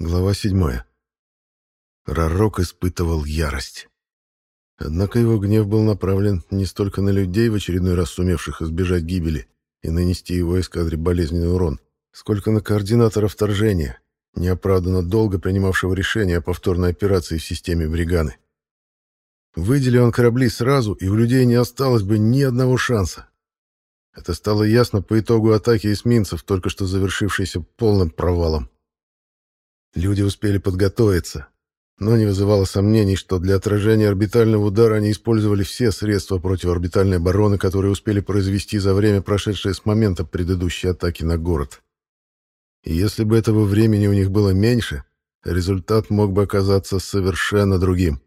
Глава 7. Ророк испытывал ярость. Однако его гнев был направлен не столько на людей, в очередной раз сумевших избежать гибели и нанести его эскадре болезненный урон, сколько на координатора вторжения, неоправданно долго принимавшего решение о повторной операции в системе Бриганы. Выдели он корабли сразу, и у людей не осталось бы ни одного шанса. Это стало ясно по итогу атаки эсминцев, только что завершившейся полным провалом. Люди успели подготовиться, но не вызывало сомнений, что для отражения орбитального удара они использовали все средства противоорбитальной обороны, которые успели произвести за время, прошедшее с момента предыдущей атаки на город. И если бы этого времени у них было меньше, результат мог бы оказаться совершенно другим.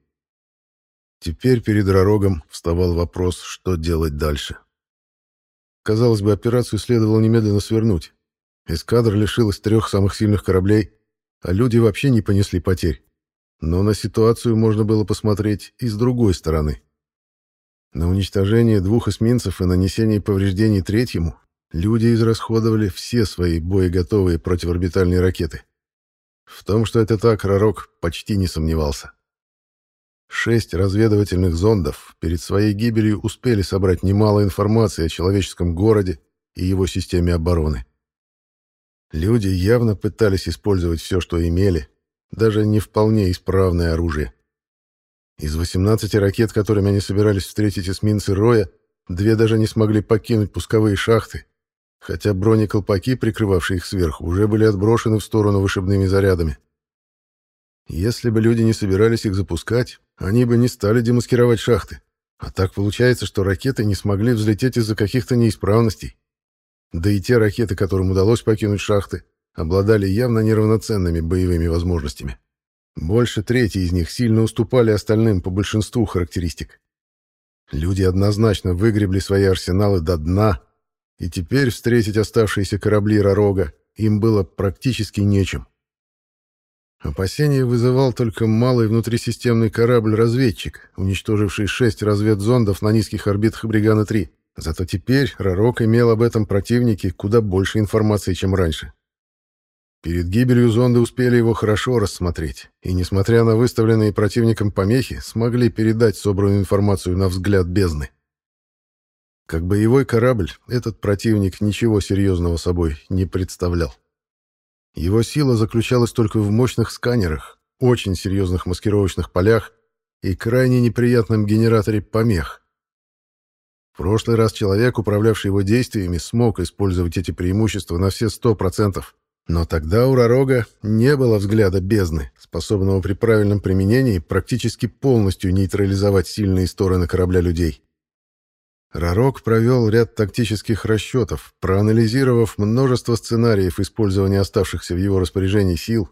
Теперь перед Ророгом вставал вопрос, что делать дальше. Казалось бы, операцию следовало немедленно свернуть. Эскадра лишилась трех самых сильных кораблей, а люди вообще не понесли потерь. Но на ситуацию можно было посмотреть и с другой стороны. На уничтожение двух эсминцев и нанесение повреждений третьему люди израсходовали все свои боеготовые противорбитальные ракеты. В том, что это так, Ророк почти не сомневался. Шесть разведывательных зондов перед своей гибелью успели собрать немало информации о человеческом городе и его системе обороны. Люди явно пытались использовать все, что имели, даже не вполне исправное оружие. Из 18 ракет, которыми они собирались встретить эсминцы Роя, две даже не смогли покинуть пусковые шахты, хотя бронеколпаки, прикрывавшие их сверху, уже были отброшены в сторону вышибными зарядами. Если бы люди не собирались их запускать, они бы не стали демаскировать шахты. А так получается, что ракеты не смогли взлететь из-за каких-то неисправностей. Да и те ракеты, которым удалось покинуть шахты, обладали явно неравноценными боевыми возможностями. Больше трети из них сильно уступали остальным по большинству характеристик. Люди однозначно выгребли свои арсеналы до дна, и теперь встретить оставшиеся корабли Ророга им было практически нечем. Опасение вызывал только малый внутрисистемный корабль-разведчик, уничтоживший шесть разведзондов на низких орбитах Бригана-3. Зато теперь Ророк имел об этом противнике куда больше информации, чем раньше. Перед гибелью зонды успели его хорошо рассмотреть, и, несмотря на выставленные противником помехи, смогли передать собранную информацию на взгляд бездны. Как боевой корабль, этот противник ничего серьезного собой не представлял. Его сила заключалась только в мощных сканерах, очень серьезных маскировочных полях и крайне неприятном генераторе помех, в прошлый раз человек, управлявший его действиями, смог использовать эти преимущества на все сто процентов. Но тогда у Ророга не было взгляда бездны, способного при правильном применении практически полностью нейтрализовать сильные стороны корабля людей. Ророг провел ряд тактических расчетов, проанализировав множество сценариев использования оставшихся в его распоряжении сил,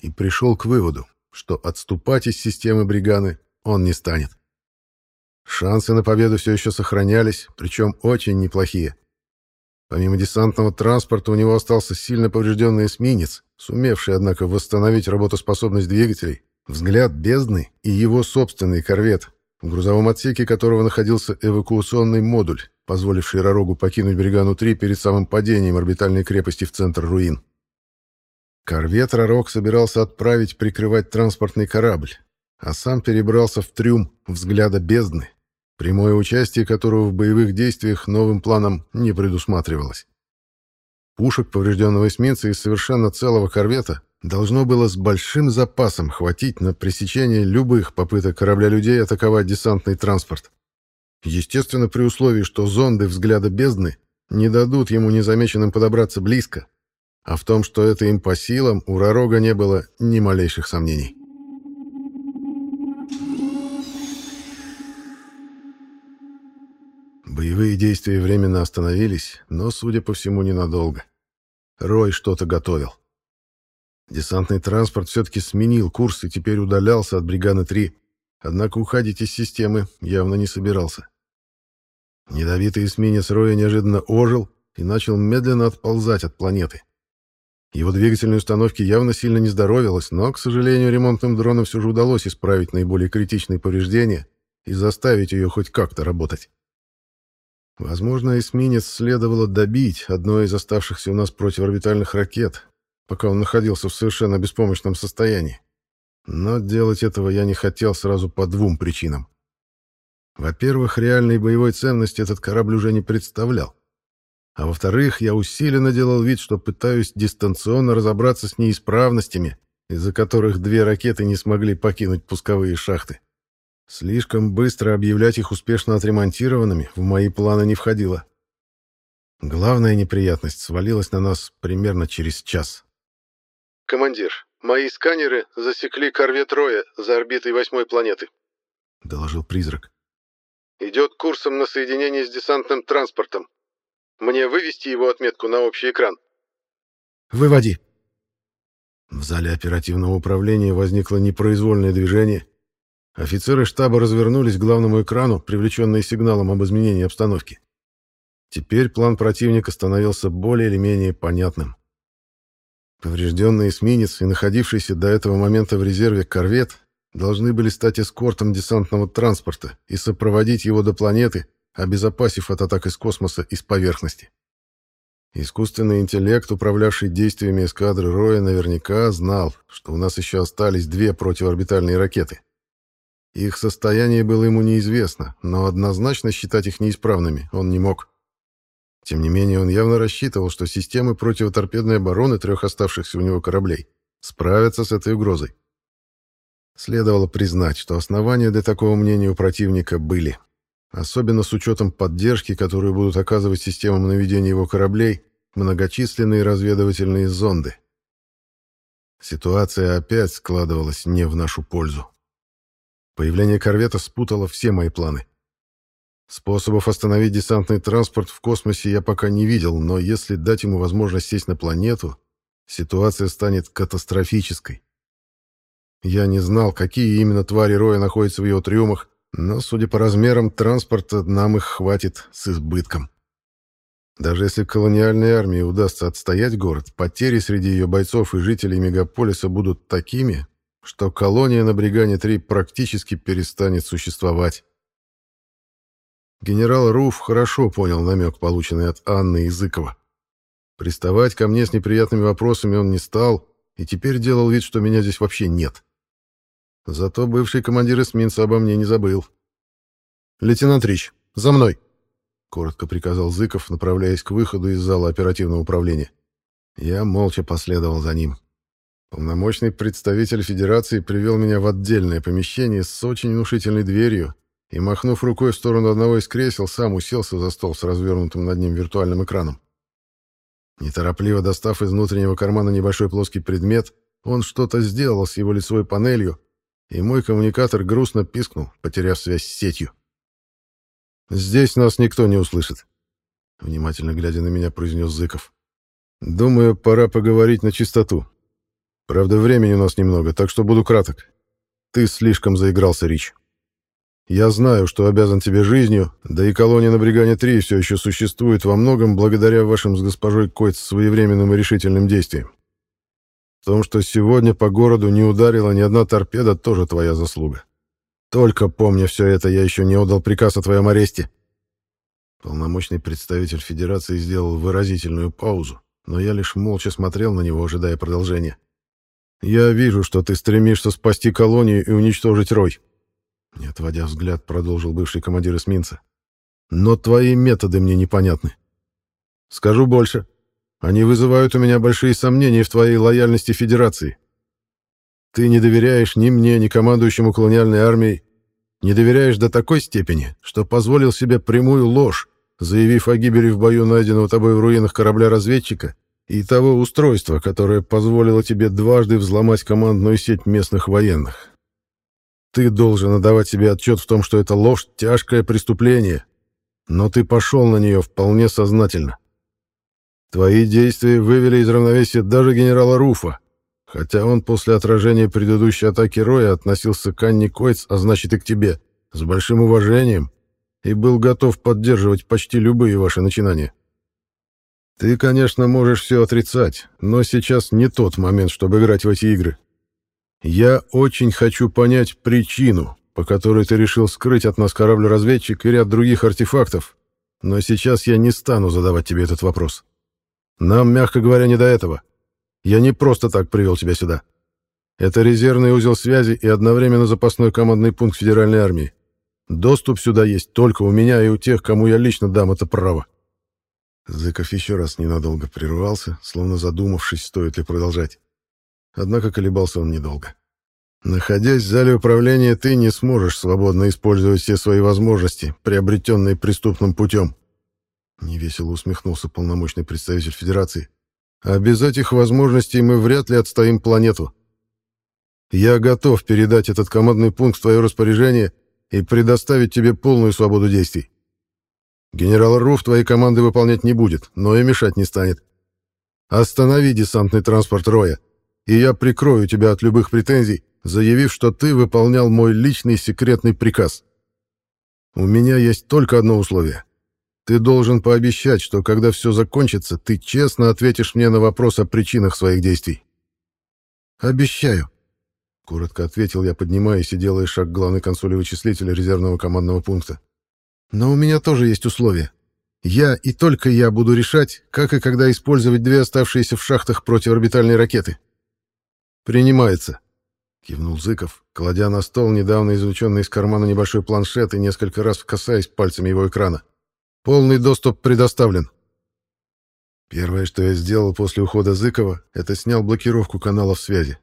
и пришел к выводу, что отступать из системы Бриганы он не станет. Шансы на победу все еще сохранялись, причем очень неплохие. Помимо десантного транспорта у него остался сильно поврежденный эсминец, сумевший, однако, восстановить работоспособность двигателей, взгляд бездны и его собственный корвет, в грузовом отсеке которого находился эвакуационный модуль, позволивший Ророгу покинуть Бригану-3 перед самым падением орбитальной крепости в центр руин. Корвет Ророг собирался отправить прикрывать транспортный корабль, а сам перебрался в трюм взгляда бездны, прямое участие которого в боевых действиях новым планом не предусматривалось. Пушек поврежденного эсминца и совершенно целого корвета должно было с большим запасом хватить на пресечение любых попыток корабля людей атаковать десантный транспорт. Естественно, при условии, что зонды взгляда бездны не дадут ему незамеченным подобраться близко, а в том, что это им по силам, у Ророга не было ни малейших сомнений. Боевые действия временно остановились, но, судя по всему, ненадолго. Рой что-то готовил. Десантный транспорт все-таки сменил курс и теперь удалялся от Бриганы-3, однако уходить из системы явно не собирался. Недовитый эсминец Роя неожиданно ожил и начал медленно отползать от планеты. Его двигательной установке явно сильно не здоровилось, но, к сожалению, ремонтным дронам все же удалось исправить наиболее критичные повреждения и заставить ее хоть как-то работать. Возможно, эсминец следовало добить одной из оставшихся у нас противорбитальных ракет, пока он находился в совершенно беспомощном состоянии. Но делать этого я не хотел сразу по двум причинам. Во-первых, реальной боевой ценности этот корабль уже не представлял. А во-вторых, я усиленно делал вид, что пытаюсь дистанционно разобраться с неисправностями, из-за которых две ракеты не смогли покинуть пусковые шахты. Слишком быстро объявлять их успешно отремонтированными в мои планы не входило. Главная неприятность свалилась на нас примерно через час. «Командир, мои сканеры засекли корвет Роя за орбитой восьмой планеты», — доложил призрак. «Идет курсом на соединение с десантным транспортом. Мне вывести его отметку на общий экран?» «Выводи». В зале оперативного управления возникло непроизвольное движение. Офицеры штаба развернулись к главному экрану, привлеченные сигналом об изменении обстановки. Теперь план противника становился более или менее понятным. Поврежденный эсминец и находившийся до этого момента в резерве корвет должны были стать эскортом десантного транспорта и сопроводить его до планеты, обезопасив от атак из космоса и с поверхности. Искусственный интеллект, управлявший действиями эскадры Роя, наверняка знал, что у нас еще остались две противоорбитальные ракеты. Их состояние было ему неизвестно, но однозначно считать их неисправными он не мог. Тем не менее, он явно рассчитывал, что системы противоторпедной обороны трех оставшихся у него кораблей справятся с этой угрозой. Следовало признать, что основания для такого мнения у противника были. Особенно с учетом поддержки, которую будут оказывать системам наведения его кораблей многочисленные разведывательные зонды. Ситуация опять складывалась не в нашу пользу. Появление корвета спутало все мои планы. Способов остановить десантный транспорт в космосе я пока не видел, но если дать ему возможность сесть на планету, ситуация станет катастрофической. Я не знал, какие именно твари Роя находятся в его трюмах, но, судя по размерам транспорта, нам их хватит с избытком. Даже если колониальной армии удастся отстоять город, потери среди ее бойцов и жителей мегаполиса будут такими, что колония на Бригане-3 практически перестанет существовать. Генерал Руф хорошо понял намек, полученный от Анны Языкова. Приставать ко мне с неприятными вопросами он не стал, и теперь делал вид, что меня здесь вообще нет. Зато бывший командир эсминца обо мне не забыл. «Лейтенант Рич, за мной!» — коротко приказал Зыков, направляясь к выходу из зала оперативного управления. Я молча последовал за ним. Полномочный представитель Федерации привел меня в отдельное помещение с очень внушительной дверью, и, махнув рукой в сторону одного из кресел, сам уселся за стол с развернутым над ним виртуальным экраном. Неторопливо достав из внутреннего кармана небольшой плоский предмет, он что-то сделал с его лицевой панелью, и мой коммуникатор грустно пискнул, потеряв связь с сетью. «Здесь нас никто не услышит», — внимательно глядя на меня, произнес Зыков. «Думаю, пора поговорить на чистоту. Правда, времени у нас немного, так что буду краток. Ты слишком заигрался, Рич». Я знаю, что обязан тебе жизнью, да и колония на Бригане-3 все еще существует во многом благодаря вашим с госпожой Койц своевременным и решительным действиям. В том, что сегодня по городу не ударила ни одна торпеда, тоже твоя заслуга. Только помня все это, я еще не отдал приказ о твоем аресте. Полномочный представитель Федерации сделал выразительную паузу, но я лишь молча смотрел на него, ожидая продолжения. «Я вижу, что ты стремишься спасти колонию и уничтожить Рой. Не отводя взгляд, продолжил бывший командир эсминца. Но твои методы мне непонятны. Скажу больше. Они вызывают у меня большие сомнения в твоей лояльности Федерации. Ты не доверяешь ни мне, ни командующему колониальной армией. Не доверяешь до такой степени, что позволил себе прямую ложь, заявив о гибели в бою найденного тобой в руинах корабля-разведчика и того устройства, которое позволило тебе дважды взломать командную сеть местных военных. Ты должен отдавать себе отчет в том, что это ложь — тяжкое преступление. Но ты пошел на нее вполне сознательно. Твои действия вывели из равновесия даже генерала Руфа, хотя он после отражения предыдущей атаки Роя относился к Анне Койц, а значит и к тебе, с большим уважением и был готов поддерживать почти любые ваши начинания. Ты, конечно, можешь все отрицать, но сейчас не тот момент, чтобы играть в эти игры. Я очень хочу понять причину, по которой ты решил скрыть от нас корабль-разведчик и ряд других артефактов, но сейчас я не стану задавать тебе этот вопрос. Нам, мягко говоря, не до этого. Я не просто так привел тебя сюда. Это резервный узел связи и одновременно запасной командный пункт Федеральной армии. Доступ сюда есть только у меня и у тех, кому я лично дам это право. Зыков еще раз ненадолго прервался, словно задумавшись, стоит ли продолжать. Однако колебался он недолго. Находясь в зале управления, ты не сможешь свободно использовать все свои возможности, приобретенные преступным путем. Невесело усмехнулся полномочный представитель Федерации. А без этих возможностей мы вряд ли отстоим планету. Я готов передать этот командный пункт в твое распоряжение и предоставить тебе полную свободу действий. Генерал Руф твоей команды выполнять не будет, но и мешать не станет. Останови десантный транспорт Роя, и я прикрою тебя от любых претензий, заявив, что ты выполнял мой личный секретный приказ. У меня есть только одно условие. Ты должен пообещать, что когда все закончится, ты честно ответишь мне на вопрос о причинах своих действий. Обещаю, коротко ответил я, поднимаясь и делая шаг к главной консоли вычислителя резервного командного пункта. Но у меня тоже есть условия. Я и только я буду решать, как и когда использовать две оставшиеся в шахтах противорбитальные ракеты. Принимается, кивнул Зыков, кладя на стол недавно извлеченный из кармана небольшой планшет и несколько раз касаясь пальцами его экрана. Полный доступ предоставлен. Первое, что я сделал после ухода Зыкова, это снял блокировку каналов связи.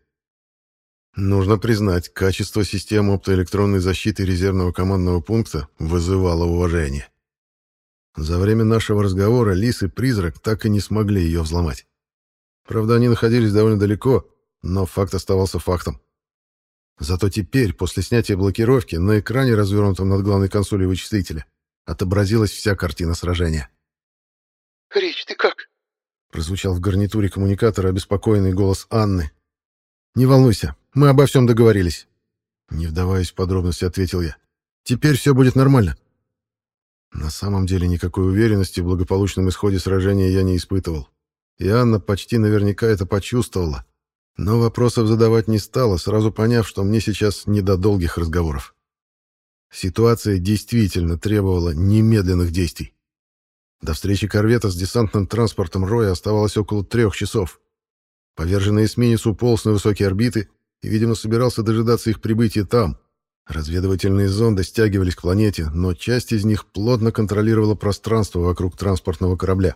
Нужно признать, качество системы оптоэлектронной защиты резервного командного пункта вызывало уважение. За время нашего разговора Лис и Призрак так и не смогли ее взломать. Правда, они находились довольно далеко, но факт оставался фактом. Зато теперь, после снятия блокировки, на экране, развернутом над главной консолью вычислителя, отобразилась вся картина сражения. «Рич, ты как?» Прозвучал в гарнитуре коммуникатора обеспокоенный голос Анны. «Не волнуйся, мы обо всем договорились». Не вдаваясь в подробности, ответил я. «Теперь все будет нормально». На самом деле никакой уверенности в благополучном исходе сражения я не испытывал. И Анна почти наверняка это почувствовала. Но вопросов задавать не стала, сразу поняв, что мне сейчас не до долгих разговоров. Ситуация действительно требовала немедленных действий. До встречи корвета с десантным транспортом Роя оставалось около трех часов. Поверженный эсминец уполз на высокие орбиты и, видимо, собирался дожидаться их прибытия там. Разведывательные зонды стягивались к планете, но часть из них плотно контролировала пространство вокруг транспортного корабля.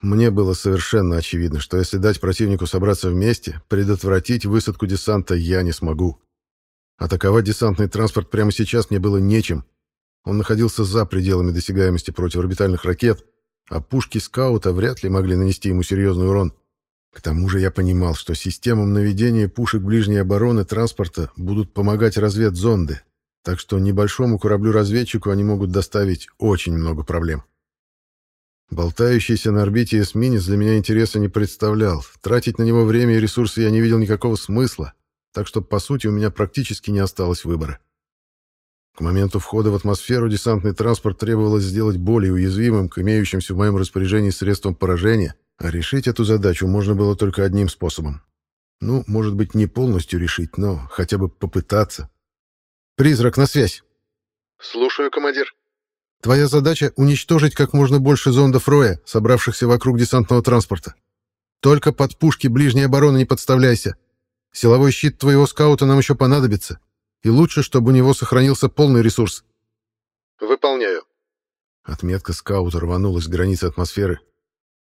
Мне было совершенно очевидно, что если дать противнику собраться вместе, предотвратить высадку десанта я не смогу. Атаковать десантный транспорт прямо сейчас мне было нечем. Он находился за пределами досягаемости противорбитальных ракет, а пушки скаута вряд ли могли нанести ему серьезный урон. К тому же я понимал, что системам наведения пушек ближней обороны транспорта будут помогать разведзонды, так что небольшому кораблю-разведчику они могут доставить очень много проблем. Болтающийся на орбите эсминец для меня интереса не представлял. Тратить на него время и ресурсы я не видел никакого смысла так что, по сути, у меня практически не осталось выбора. К моменту входа в атмосферу десантный транспорт требовалось сделать более уязвимым к имеющимся в моем распоряжении средствам поражения, а решить эту задачу можно было только одним способом. Ну, может быть, не полностью решить, но хотя бы попытаться. «Призрак, на связь!» «Слушаю, командир». «Твоя задача — уничтожить как можно больше зондов Роя, собравшихся вокруг десантного транспорта. Только под пушки ближней обороны не подставляйся. Силовой щит твоего скаута нам еще понадобится. И лучше, чтобы у него сохранился полный ресурс. Выполняю. Отметка скаута рванулась к границе атмосферы.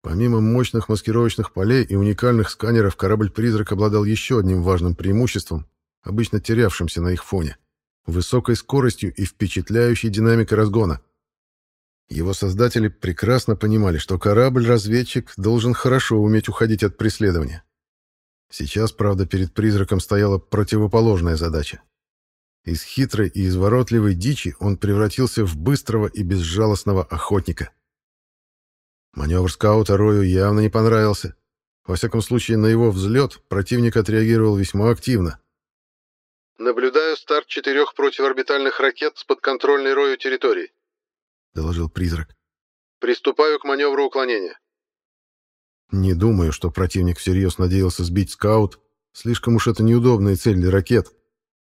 Помимо мощных маскировочных полей и уникальных сканеров, корабль-призрак обладал еще одним важным преимуществом, обычно терявшимся на их фоне — высокой скоростью и впечатляющей динамикой разгона. Его создатели прекрасно понимали, что корабль-разведчик должен хорошо уметь уходить от преследования. Сейчас, правда, перед призраком стояла противоположная задача. Из хитрой и изворотливой дичи он превратился в быстрого и безжалостного охотника. Маневр скаута Рою явно не понравился. Во всяком случае, на его взлет противник отреагировал весьма активно. «Наблюдаю старт четырех противорбитальных ракет с подконтрольной Рою территории», — доложил призрак. «Приступаю к маневру уклонения. Не думаю, что противник всерьез надеялся сбить скаут. Слишком уж это неудобная цель для ракет.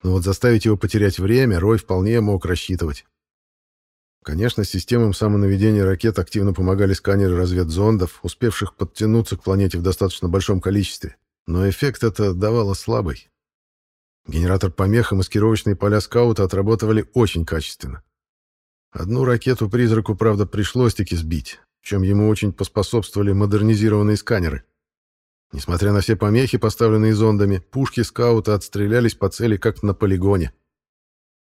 Но вот заставить его потерять время Рой вполне мог рассчитывать. Конечно, системам самонаведения ракет активно помогали сканеры разведзондов, успевших подтянуться к планете в достаточно большом количестве, но эффект это давало слабый. Генератор помех и маскировочные поля скаута отработали очень качественно. Одну ракету призраку, правда, пришлось таки сбить, чем ему очень поспособствовали модернизированные сканеры. Несмотря на все помехи, поставленные зондами, пушки скаута отстрелялись по цели, как на полигоне.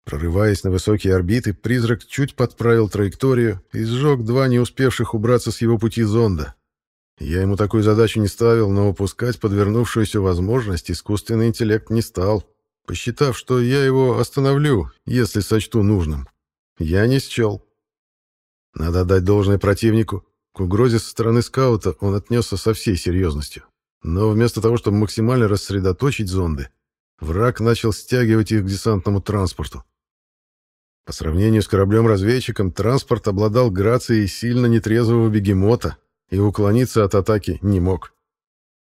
Прорываясь на высокие орбиты, призрак чуть подправил траекторию и сжег два не успевших убраться с его пути зонда. Я ему такую задачу не ставил, но упускать подвернувшуюся возможность искусственный интеллект не стал, посчитав, что я его остановлю, если сочту нужным. Я не счел. Надо отдать должное противнику. К угрозе со стороны скаута он отнесся со всей серьезностью. Но вместо того, чтобы максимально рассредоточить зонды, враг начал стягивать их к десантному транспорту. По сравнению с кораблем-разведчиком, транспорт обладал грацией сильно нетрезвого бегемота и уклониться от атаки не мог.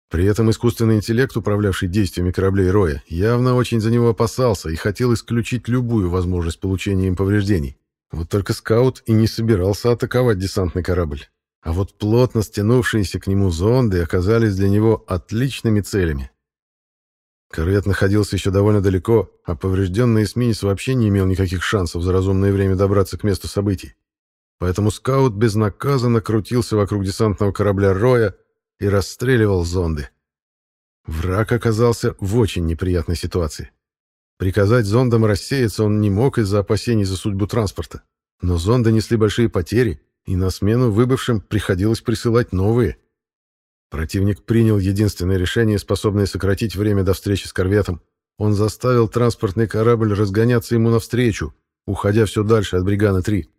При этом искусственный интеллект, управлявший действиями кораблей Роя, явно очень за него опасался и хотел исключить любую возможность получения им повреждений. Вот только скаут и не собирался атаковать десантный корабль. А вот плотно стянувшиеся к нему зонды оказались для него отличными целями. Корвет находился еще довольно далеко, а поврежденный эсминец вообще не имел никаких шансов за разумное время добраться к месту событий. Поэтому скаут безнаказанно крутился вокруг десантного корабля Роя и расстреливал зонды. Враг оказался в очень неприятной ситуации. Приказать зондам рассеяться он не мог из-за опасений за судьбу транспорта. Но зонды несли большие потери, и на смену выбывшим приходилось присылать новые — Противник принял единственное решение, способное сократить время до встречи с корветом. Он заставил транспортный корабль разгоняться ему навстречу, уходя все дальше от Бригана-3.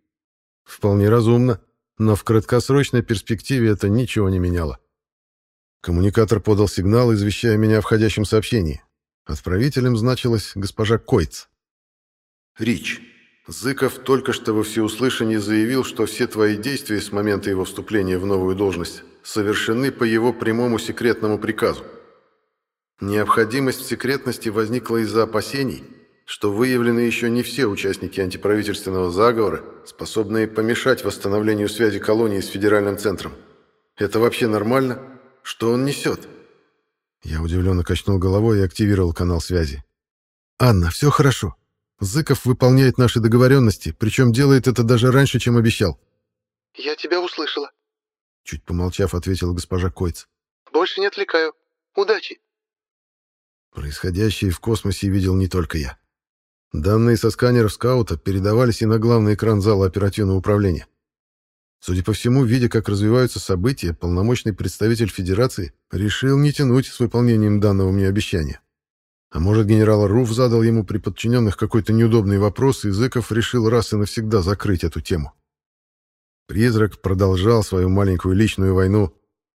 Вполне разумно, но в краткосрочной перспективе это ничего не меняло. Коммуникатор подал сигнал, извещая меня о входящем сообщении. Отправителем значилась госпожа Койц. «Рич, Зыков только что во всеуслышание заявил, что все твои действия с момента его вступления в новую должность совершены по его прямому секретному приказу. Необходимость в секретности возникла из-за опасений, что выявлены еще не все участники антиправительственного заговора, способные помешать восстановлению связи колонии с федеральным центром. Это вообще нормально? Что он несет? Я удивленно качнул головой и активировал канал связи. «Анна, все хорошо. Зыков выполняет наши договоренности, причем делает это даже раньше, чем обещал». «Я тебя услышала», Чуть помолчав, ответила госпожа Койц. «Больше не отвлекаю. Удачи!» Происходящее в космосе видел не только я. Данные со сканеров скаута передавались и на главный экран зала оперативного управления. Судя по всему, видя, как развиваются события, полномочный представитель Федерации решил не тянуть с выполнением данного мне обещания. А может, генерал Руф задал ему при подчиненных какой-то неудобный вопрос, и Зыков решил раз и навсегда закрыть эту тему. Призрак продолжал свою маленькую личную войну.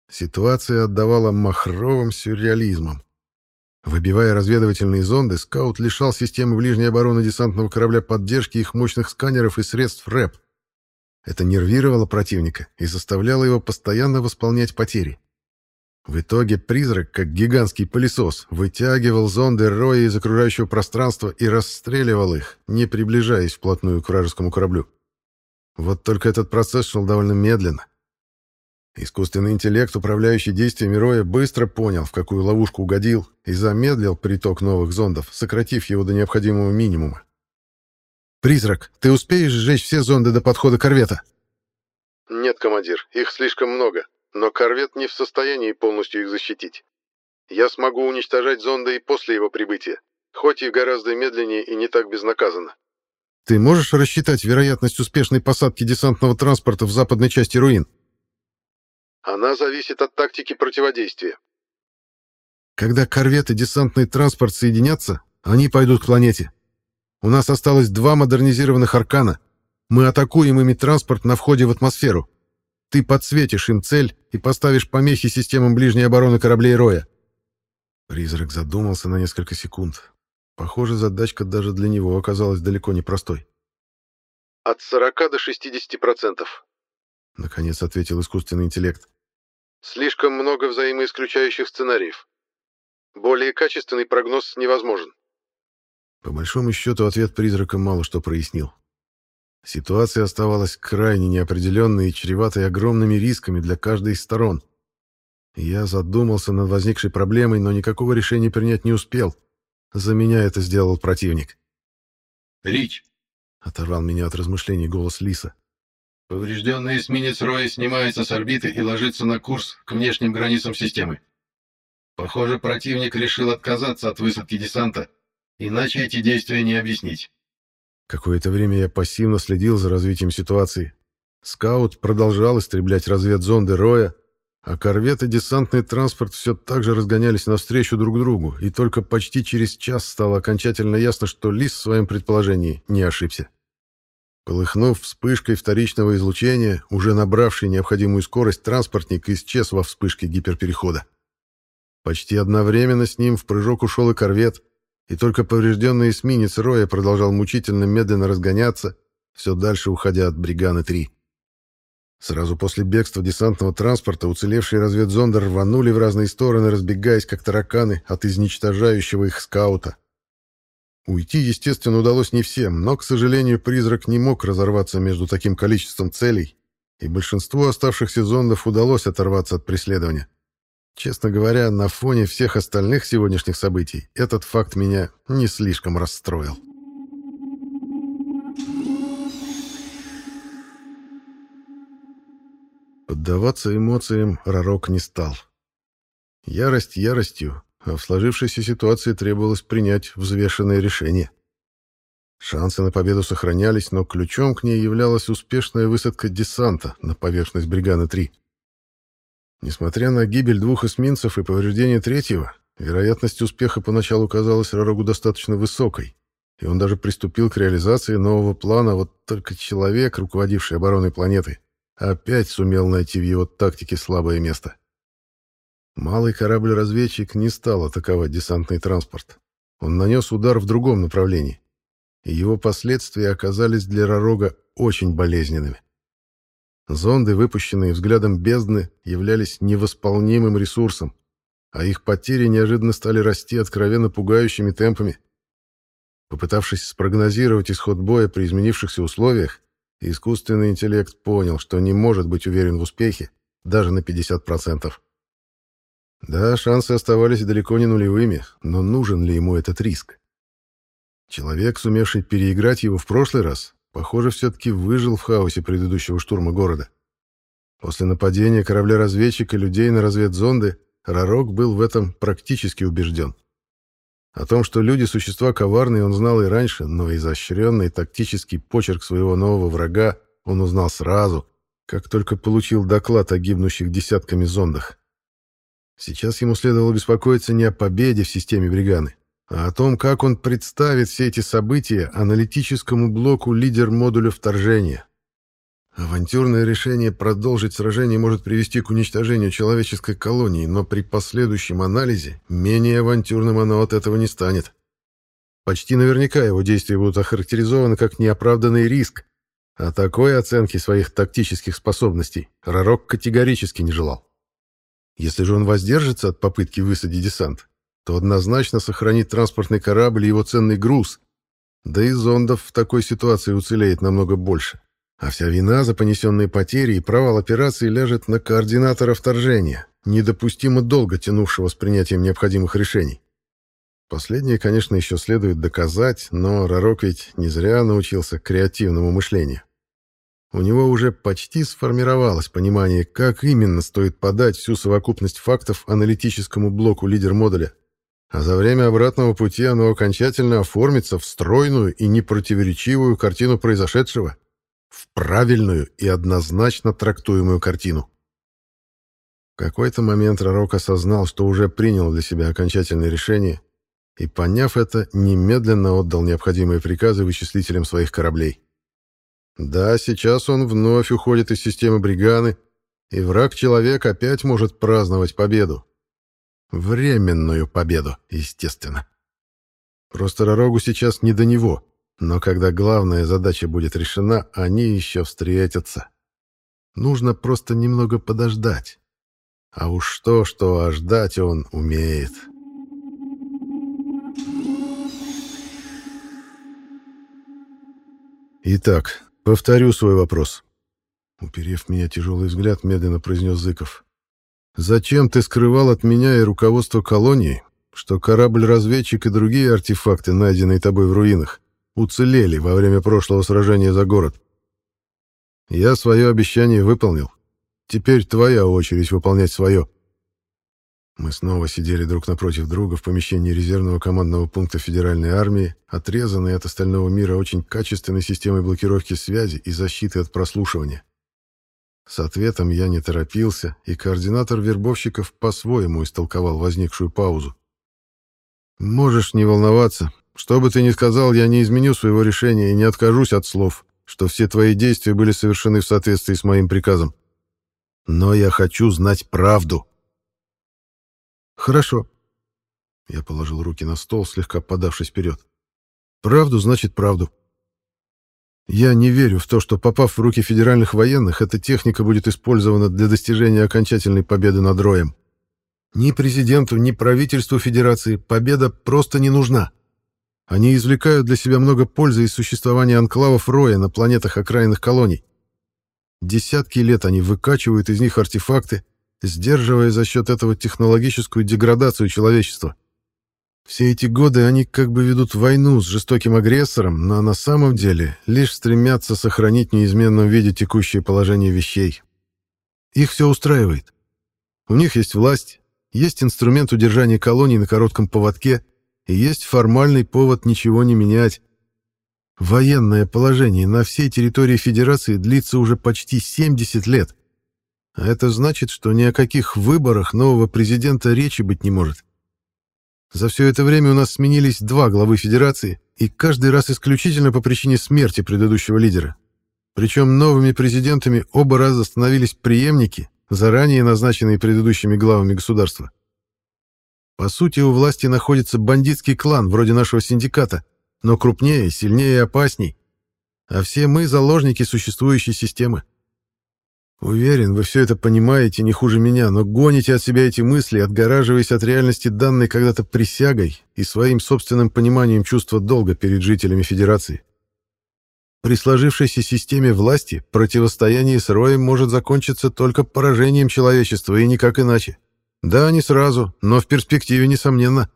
Ситуация отдавала махровым сюрреализмом. Выбивая разведывательные зонды, скаут лишал системы ближней обороны десантного корабля поддержки их мощных сканеров и средств РЭП. Это нервировало противника и заставляло его постоянно восполнять потери. В итоге призрак, как гигантский пылесос, вытягивал зонды роя из окружающего пространства и расстреливал их, не приближаясь вплотную к вражескому кораблю. Вот только этот процесс шел довольно медленно. Искусственный интеллект, управляющий действиями Роя, быстро понял, в какую ловушку угодил, и замедлил приток новых зондов, сократив его до необходимого минимума. «Призрак, ты успеешь сжечь все зонды до подхода корвета?» «Нет, командир, их слишком много, но корвет не в состоянии полностью их защитить. Я смогу уничтожать зонды и после его прибытия, хоть и гораздо медленнее и не так безнаказанно. Ты можешь рассчитать вероятность успешной посадки десантного транспорта в западной части руин? Она зависит от тактики противодействия. Когда корвет и десантный транспорт соединятся, они пойдут к планете. У нас осталось два модернизированных «Аркана». Мы атакуем ими транспорт на входе в атмосферу. Ты подсветишь им цель и поставишь помехи системам ближней обороны кораблей Роя. Призрак задумался на несколько секунд, Похоже, задачка даже для него оказалась далеко не простой. «От 40 до 60%, — наконец ответил искусственный интеллект. «Слишком много взаимоисключающих сценариев. Более качественный прогноз невозможен». По большому счету, ответ призрака мало что прояснил. Ситуация оставалась крайне неопределенной и чреватой огромными рисками для каждой из сторон. Я задумался над возникшей проблемой, но никакого решения принять не успел. За меня это сделал противник. «Рич!» — оторвал меня от размышлений голос Лиса. «Поврежденный эсминец Роя снимается с орбиты и ложится на курс к внешним границам системы. Похоже, противник решил отказаться от высадки десанта, иначе эти действия не объяснить». Какое-то время я пассивно следил за развитием ситуации. Скаут продолжал истреблять разведзонды Роя, а корвет и десантный транспорт все так же разгонялись навстречу друг другу, и только почти через час стало окончательно ясно, что Лис в своем предположении не ошибся. Полыхнув вспышкой вторичного излучения, уже набравший необходимую скорость, транспортник исчез во вспышке гиперперехода. Почти одновременно с ним в прыжок ушел и корвет, и только поврежденный эсминец Роя продолжал мучительно медленно разгоняться, все дальше уходя от Бриганы-3. Сразу после бегства десантного транспорта уцелевшие разведзонды рванули в разные стороны, разбегаясь как тараканы от изничтожающего их скаута. Уйти, естественно, удалось не всем, но, к сожалению, призрак не мог разорваться между таким количеством целей, и большинству оставшихся зондов удалось оторваться от преследования. Честно говоря, на фоне всех остальных сегодняшних событий этот факт меня не слишком расстроил. Поддаваться эмоциям Ророк не стал. Ярость яростью, а в сложившейся ситуации требовалось принять взвешенное решение. Шансы на победу сохранялись, но ключом к ней являлась успешная высадка десанта на поверхность Бриганы-3. Несмотря на гибель двух эсминцев и повреждение третьего, вероятность успеха поначалу казалась Ророгу достаточно высокой, и он даже приступил к реализации нового плана, вот только человек, руководивший обороной планеты, опять сумел найти в его тактике слабое место. Малый корабль-разведчик не стал атаковать десантный транспорт. Он нанес удар в другом направлении, и его последствия оказались для Ророга очень болезненными. Зонды, выпущенные взглядом бездны, являлись невосполнимым ресурсом, а их потери неожиданно стали расти откровенно пугающими темпами. Попытавшись спрогнозировать исход боя при изменившихся условиях, Искусственный интеллект понял, что не может быть уверен в успехе даже на 50%. Да, шансы оставались далеко не нулевыми, но нужен ли ему этот риск? Человек, сумевший переиграть его в прошлый раз, похоже, все-таки выжил в хаосе предыдущего штурма города. После нападения корабля-разведчика людей на разведзонды Ророк был в этом практически убежден. О том, что люди — существа коварные, он знал и раньше, но изощренный тактический почерк своего нового врага он узнал сразу, как только получил доклад о гибнущих десятками зондах. Сейчас ему следовало беспокоиться не о победе в системе Бриганы, а о том, как он представит все эти события аналитическому блоку лидер модуля вторжения. Авантюрное решение продолжить сражение может привести к уничтожению человеческой колонии, но при последующем анализе менее авантюрным оно от этого не станет. Почти наверняка его действия будут охарактеризованы как неоправданный риск, а такой оценки своих тактических способностей Ророк категорически не желал. Если же он воздержится от попытки высадить десант, то однозначно сохранит транспортный корабль и его ценный груз, да и зондов в такой ситуации уцелеет намного больше. А вся вина за понесенные потери и провал операции ляжет на координатора вторжения, недопустимо долго тянувшего с принятием необходимых решений. Последнее, конечно, еще следует доказать, но Ророк ведь не зря научился креативному мышлению. У него уже почти сформировалось понимание, как именно стоит подать всю совокупность фактов аналитическому блоку лидер-модуля, а за время обратного пути оно окончательно оформится в стройную и непротиворечивую картину произошедшего, в правильную и однозначно трактуемую картину. В какой-то момент Ророк осознал, что уже принял для себя окончательное решение, и, поняв это, немедленно отдал необходимые приказы вычислителям своих кораблей. Да, сейчас он вновь уходит из системы Бриганы, и враг-человек опять может праздновать победу. Временную победу, естественно. Просто Ророгу сейчас не до него. Но когда главная задача будет решена, они еще встретятся. Нужно просто немного подождать. А уж что-что, а ждать он умеет. Итак, Повторю свой вопрос. Уперев меня тяжелый взгляд, медленно произнес Зыков. Зачем ты скрывал от меня и руководства колонии, что корабль-разведчик и другие артефакты, найденные тобой в руинах, уцелели во время прошлого сражения за город? Я свое обещание выполнил. Теперь твоя очередь выполнять свое. Мы снова сидели друг напротив друга в помещении резервного командного пункта Федеральной армии, отрезанной от остального мира очень качественной системой блокировки связи и защиты от прослушивания. С ответом я не торопился, и координатор вербовщиков по-своему истолковал возникшую паузу. «Можешь не волноваться. Что бы ты ни сказал, я не изменю своего решения и не откажусь от слов, что все твои действия были совершены в соответствии с моим приказом. Но я хочу знать правду». «Хорошо». Я положил руки на стол, слегка подавшись вперед. «Правду значит правду. Я не верю в то, что, попав в руки федеральных военных, эта техника будет использована для достижения окончательной победы над Роем. Ни президенту, ни правительству Федерации победа просто не нужна. Они извлекают для себя много пользы из существования анклавов Роя на планетах окраинных колоний. Десятки лет они выкачивают из них артефакты, сдерживая за счет этого технологическую деградацию человечества. Все эти годы они как бы ведут войну с жестоким агрессором, но на самом деле лишь стремятся сохранить в неизменном виде текущее положение вещей. Их все устраивает. У них есть власть, есть инструмент удержания колоний на коротком поводке и есть формальный повод ничего не менять. Военное положение на всей территории Федерации длится уже почти 70 лет. А это значит, что ни о каких выборах нового президента речи быть не может. За все это время у нас сменились два главы Федерации, и каждый раз исключительно по причине смерти предыдущего лидера. Причем новыми президентами оба раза становились преемники, заранее назначенные предыдущими главами государства. По сути, у власти находится бандитский клан, вроде нашего синдиката, но крупнее, сильнее и опасней. А все мы — заложники существующей системы. Уверен, вы все это понимаете не хуже меня, но гоните от себя эти мысли, отгораживаясь от реальности данной когда-то присягой и своим собственным пониманием чувства долга перед жителями Федерации. При сложившейся системе власти противостояние с Роем может закончиться только поражением человечества и никак иначе. Да, не сразу, но в перспективе, несомненно.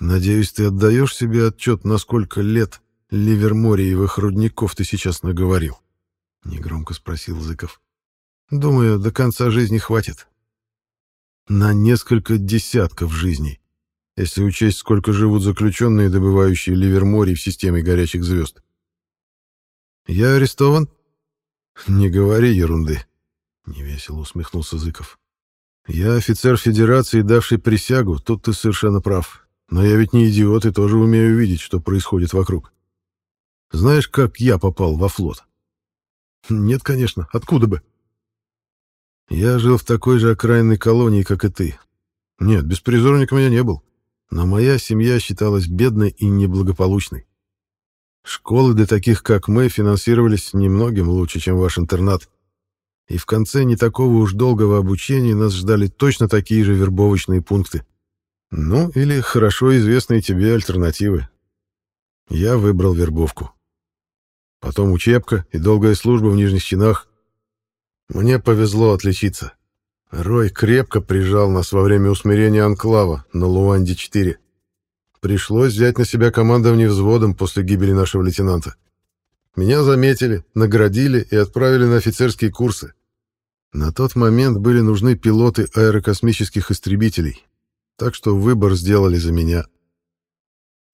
Надеюсь, ты отдаешь себе отчет, на сколько лет ливермориевых рудников ты сейчас наговорил. — негромко спросил Зыков. «Думаю, до конца жизни хватит». «На несколько десятков жизней, если учесть, сколько живут заключенные, добывающие ливерморий в системе горячих звезд». «Я арестован?» «Не говори ерунды», — невесело усмехнулся Зыков. «Я офицер Федерации, давший присягу, тут ты совершенно прав. Но я ведь не идиот и тоже умею видеть, что происходит вокруг. Знаешь, как я попал во флот?» Нет, конечно, откуда бы? Я жил в такой же окраинной колонии, как и ты. Нет, беспризорником я не был, но моя семья считалась бедной и неблагополучной. Школы для таких, как мы, финансировались немногим лучше, чем ваш интернат. И в конце не такого уж долгого обучения нас ждали точно такие же вербовочные пункты. Ну, или хорошо известные тебе альтернативы. Я выбрал вербовку. Потом учебка и долгая служба в нижних чинах. Мне повезло отличиться. Рой крепко прижал нас во время усмирения Анклава на Луанде-4. Пришлось взять на себя командование взводом после гибели нашего лейтенанта. Меня заметили, наградили и отправили на офицерские курсы. На тот момент были нужны пилоты аэрокосмических истребителей, так что выбор сделали за меня.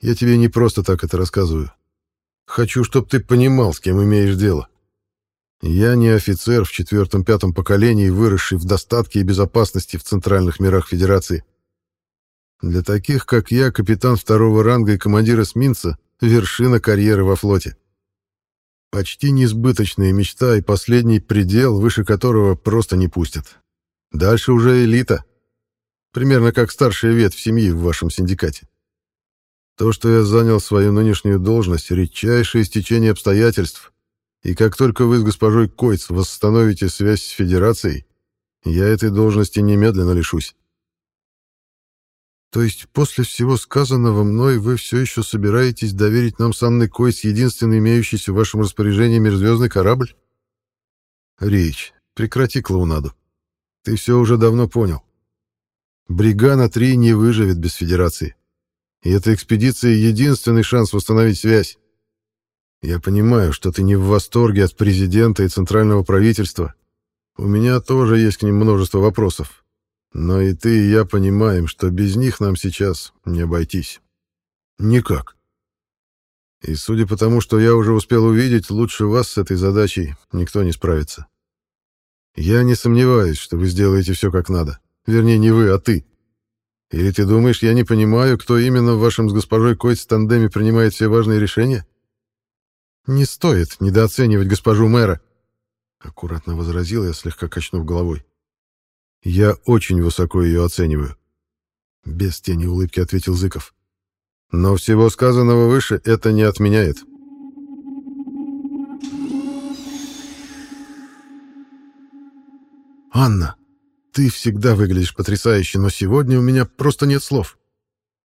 Я тебе не просто так это рассказываю. Хочу, чтобы ты понимал, с кем имеешь дело. Я не офицер в четвертом-пятом поколении, выросший в достатке и безопасности в центральных мирах Федерации. Для таких, как я, капитан второго ранга и командир эсминца, вершина карьеры во флоте. Почти несбыточная мечта и последний предел, выше которого просто не пустят. Дальше уже элита. Примерно как старшая ветвь семьи в вашем синдикате. То, что я занял свою нынешнюю должность, редчайшее стечение обстоятельств. И как только вы с госпожой Койц восстановите связь с Федерацией, я этой должности немедленно лишусь. То есть после всего сказанного мной вы все еще собираетесь доверить нам с Анной Койс единственный имеющийся в вашем распоряжении межзвездный корабль? Речь, прекрати клоунаду. Ты все уже давно понял. Бригана-3 не выживет без Федерации. И эта экспедиция — единственный шанс восстановить связь. Я понимаю, что ты не в восторге от президента и центрального правительства. У меня тоже есть к ним множество вопросов. Но и ты, и я понимаем, что без них нам сейчас не обойтись. Никак. И судя по тому, что я уже успел увидеть, лучше вас с этой задачей никто не справится. Я не сомневаюсь, что вы сделаете все как надо. Вернее, не вы, а ты. Или ты думаешь, я не понимаю, кто именно в вашем с госпожой Койт тандеме принимает все важные решения? Не стоит недооценивать госпожу мэра, аккуратно возразил я, слегка качнув головой. Я очень высоко ее оцениваю. Без тени улыбки ответил Зыков. Но всего сказанного выше это не отменяет. Анна, ты всегда выглядишь потрясающе, но сегодня у меня просто нет слов.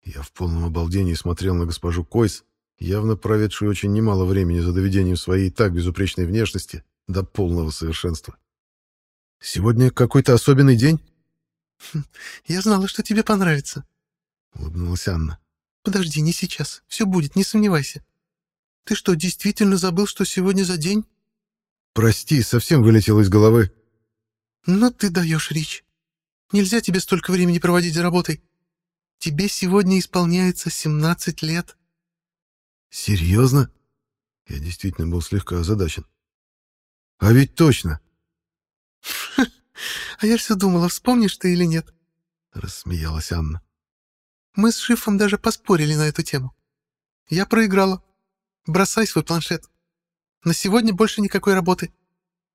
Я в полном обалдении смотрел на госпожу Койс, явно проведшую очень немало времени за доведением своей так безупречной внешности до полного совершенства. Сегодня какой-то особенный день? Хм, я знала, что тебе понравится, улыбнулась Анна. Подожди, не сейчас. Все будет, не сомневайся. Ты что, действительно забыл, что сегодня за день? Прости, совсем вылетело из головы. Но ты даешь, Рич. Нельзя тебе столько времени проводить за работой. Тебе сегодня исполняется 17 лет. Серьезно? Я действительно был слегка озадачен. А ведь точно. А я все думала, вспомнишь ты или нет. Рассмеялась Анна. Мы с Шифом даже поспорили на эту тему. Я проиграла. Бросай свой планшет. На сегодня больше никакой работы.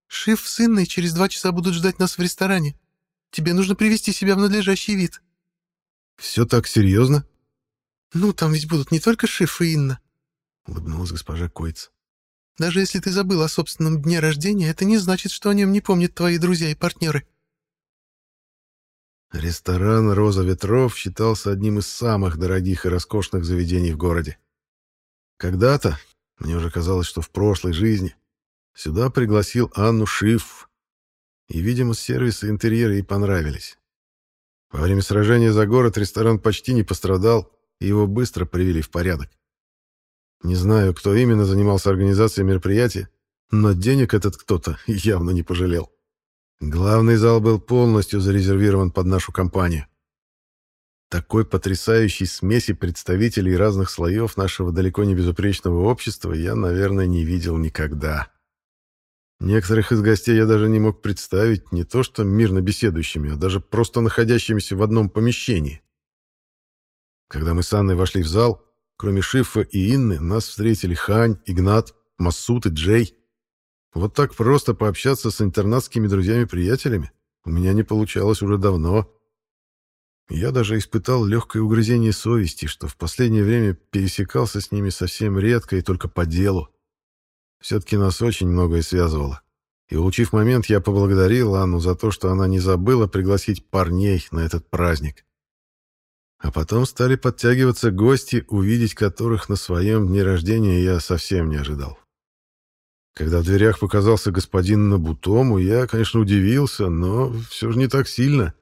Шиф с Инной через два часа будут ждать нас в ресторане. Тебе нужно привести себя в надлежащий вид. Все так серьезно? Ну, там ведь будут не только Шиф и Инна. Улыбнулась госпожа Койц. Даже если ты забыл о собственном дне рождения, это не значит, что о нем не помнят твои друзья и партнеры. Ресторан «Роза ветров» считался одним из самых дорогих и роскошных заведений в городе. Когда-то, мне уже казалось, что в прошлой жизни, Сюда пригласил Анну Шиф, и, видимо, сервисы и интерьеры ей понравились. Во время сражения за город ресторан почти не пострадал, и его быстро привели в порядок. Не знаю, кто именно занимался организацией мероприятия, но денег этот кто-то явно не пожалел. Главный зал был полностью зарезервирован под нашу компанию. Такой потрясающей смеси представителей разных слоев нашего далеко не безупречного общества я, наверное, не видел никогда. Некоторых из гостей я даже не мог представить не то что мирно беседующими, а даже просто находящимися в одном помещении. Когда мы с Анной вошли в зал, кроме Шифа и Инны, нас встретили Хань, Игнат, Масуд и Джей. Вот так просто пообщаться с интернатскими друзьями-приятелями у меня не получалось уже давно. Я даже испытал легкое угрызение совести, что в последнее время пересекался с ними совсем редко и только по делу. Все-таки нас очень многое связывало. И, улучив момент, я поблагодарил Анну за то, что она не забыла пригласить парней на этот праздник. А потом стали подтягиваться гости, увидеть которых на своем дне рождения я совсем не ожидал. Когда в дверях показался господин Набутому, я, конечно, удивился, но все же не так сильно,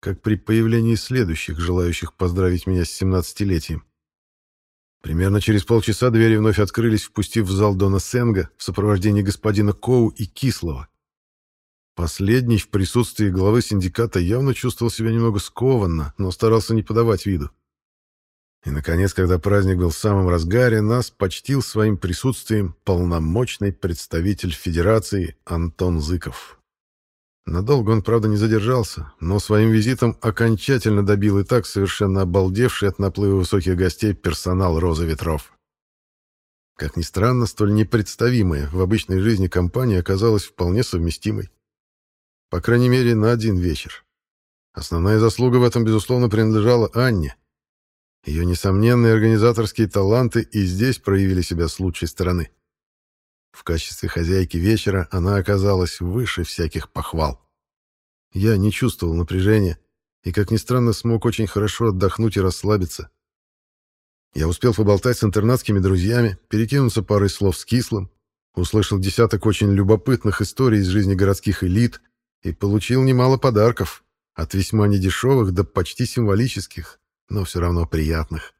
как при появлении следующих, желающих поздравить меня с семнадцатилетием. Примерно через полчаса двери вновь открылись, впустив в зал Дона Сенга в сопровождении господина Коу и Кислого. Последний в присутствии главы синдиката явно чувствовал себя немного скованно, но старался не подавать виду. И, наконец, когда праздник был в самом разгаре, нас почтил своим присутствием полномочный представитель Федерации Антон Зыков. Надолго он, правда, не задержался, но своим визитом окончательно добил и так совершенно обалдевший от наплыва высоких гостей персонал «Роза ветров». Как ни странно, столь непредставимая в обычной жизни компания оказалась вполне совместимой. По крайней мере, на один вечер. Основная заслуга в этом, безусловно, принадлежала Анне. Ее несомненные организаторские таланты и здесь проявили себя с лучшей стороны. В качестве хозяйки вечера она оказалась выше всяких похвал. Я не чувствовал напряжения, и, как ни странно, смог очень хорошо отдохнуть и расслабиться. Я успел поболтать с интернатскими друзьями, перекинуться парой слов с кислым, услышал десяток очень любопытных историй из жизни городских элит и получил немало подарков, от весьма недешевых до почти символических, но все равно приятных.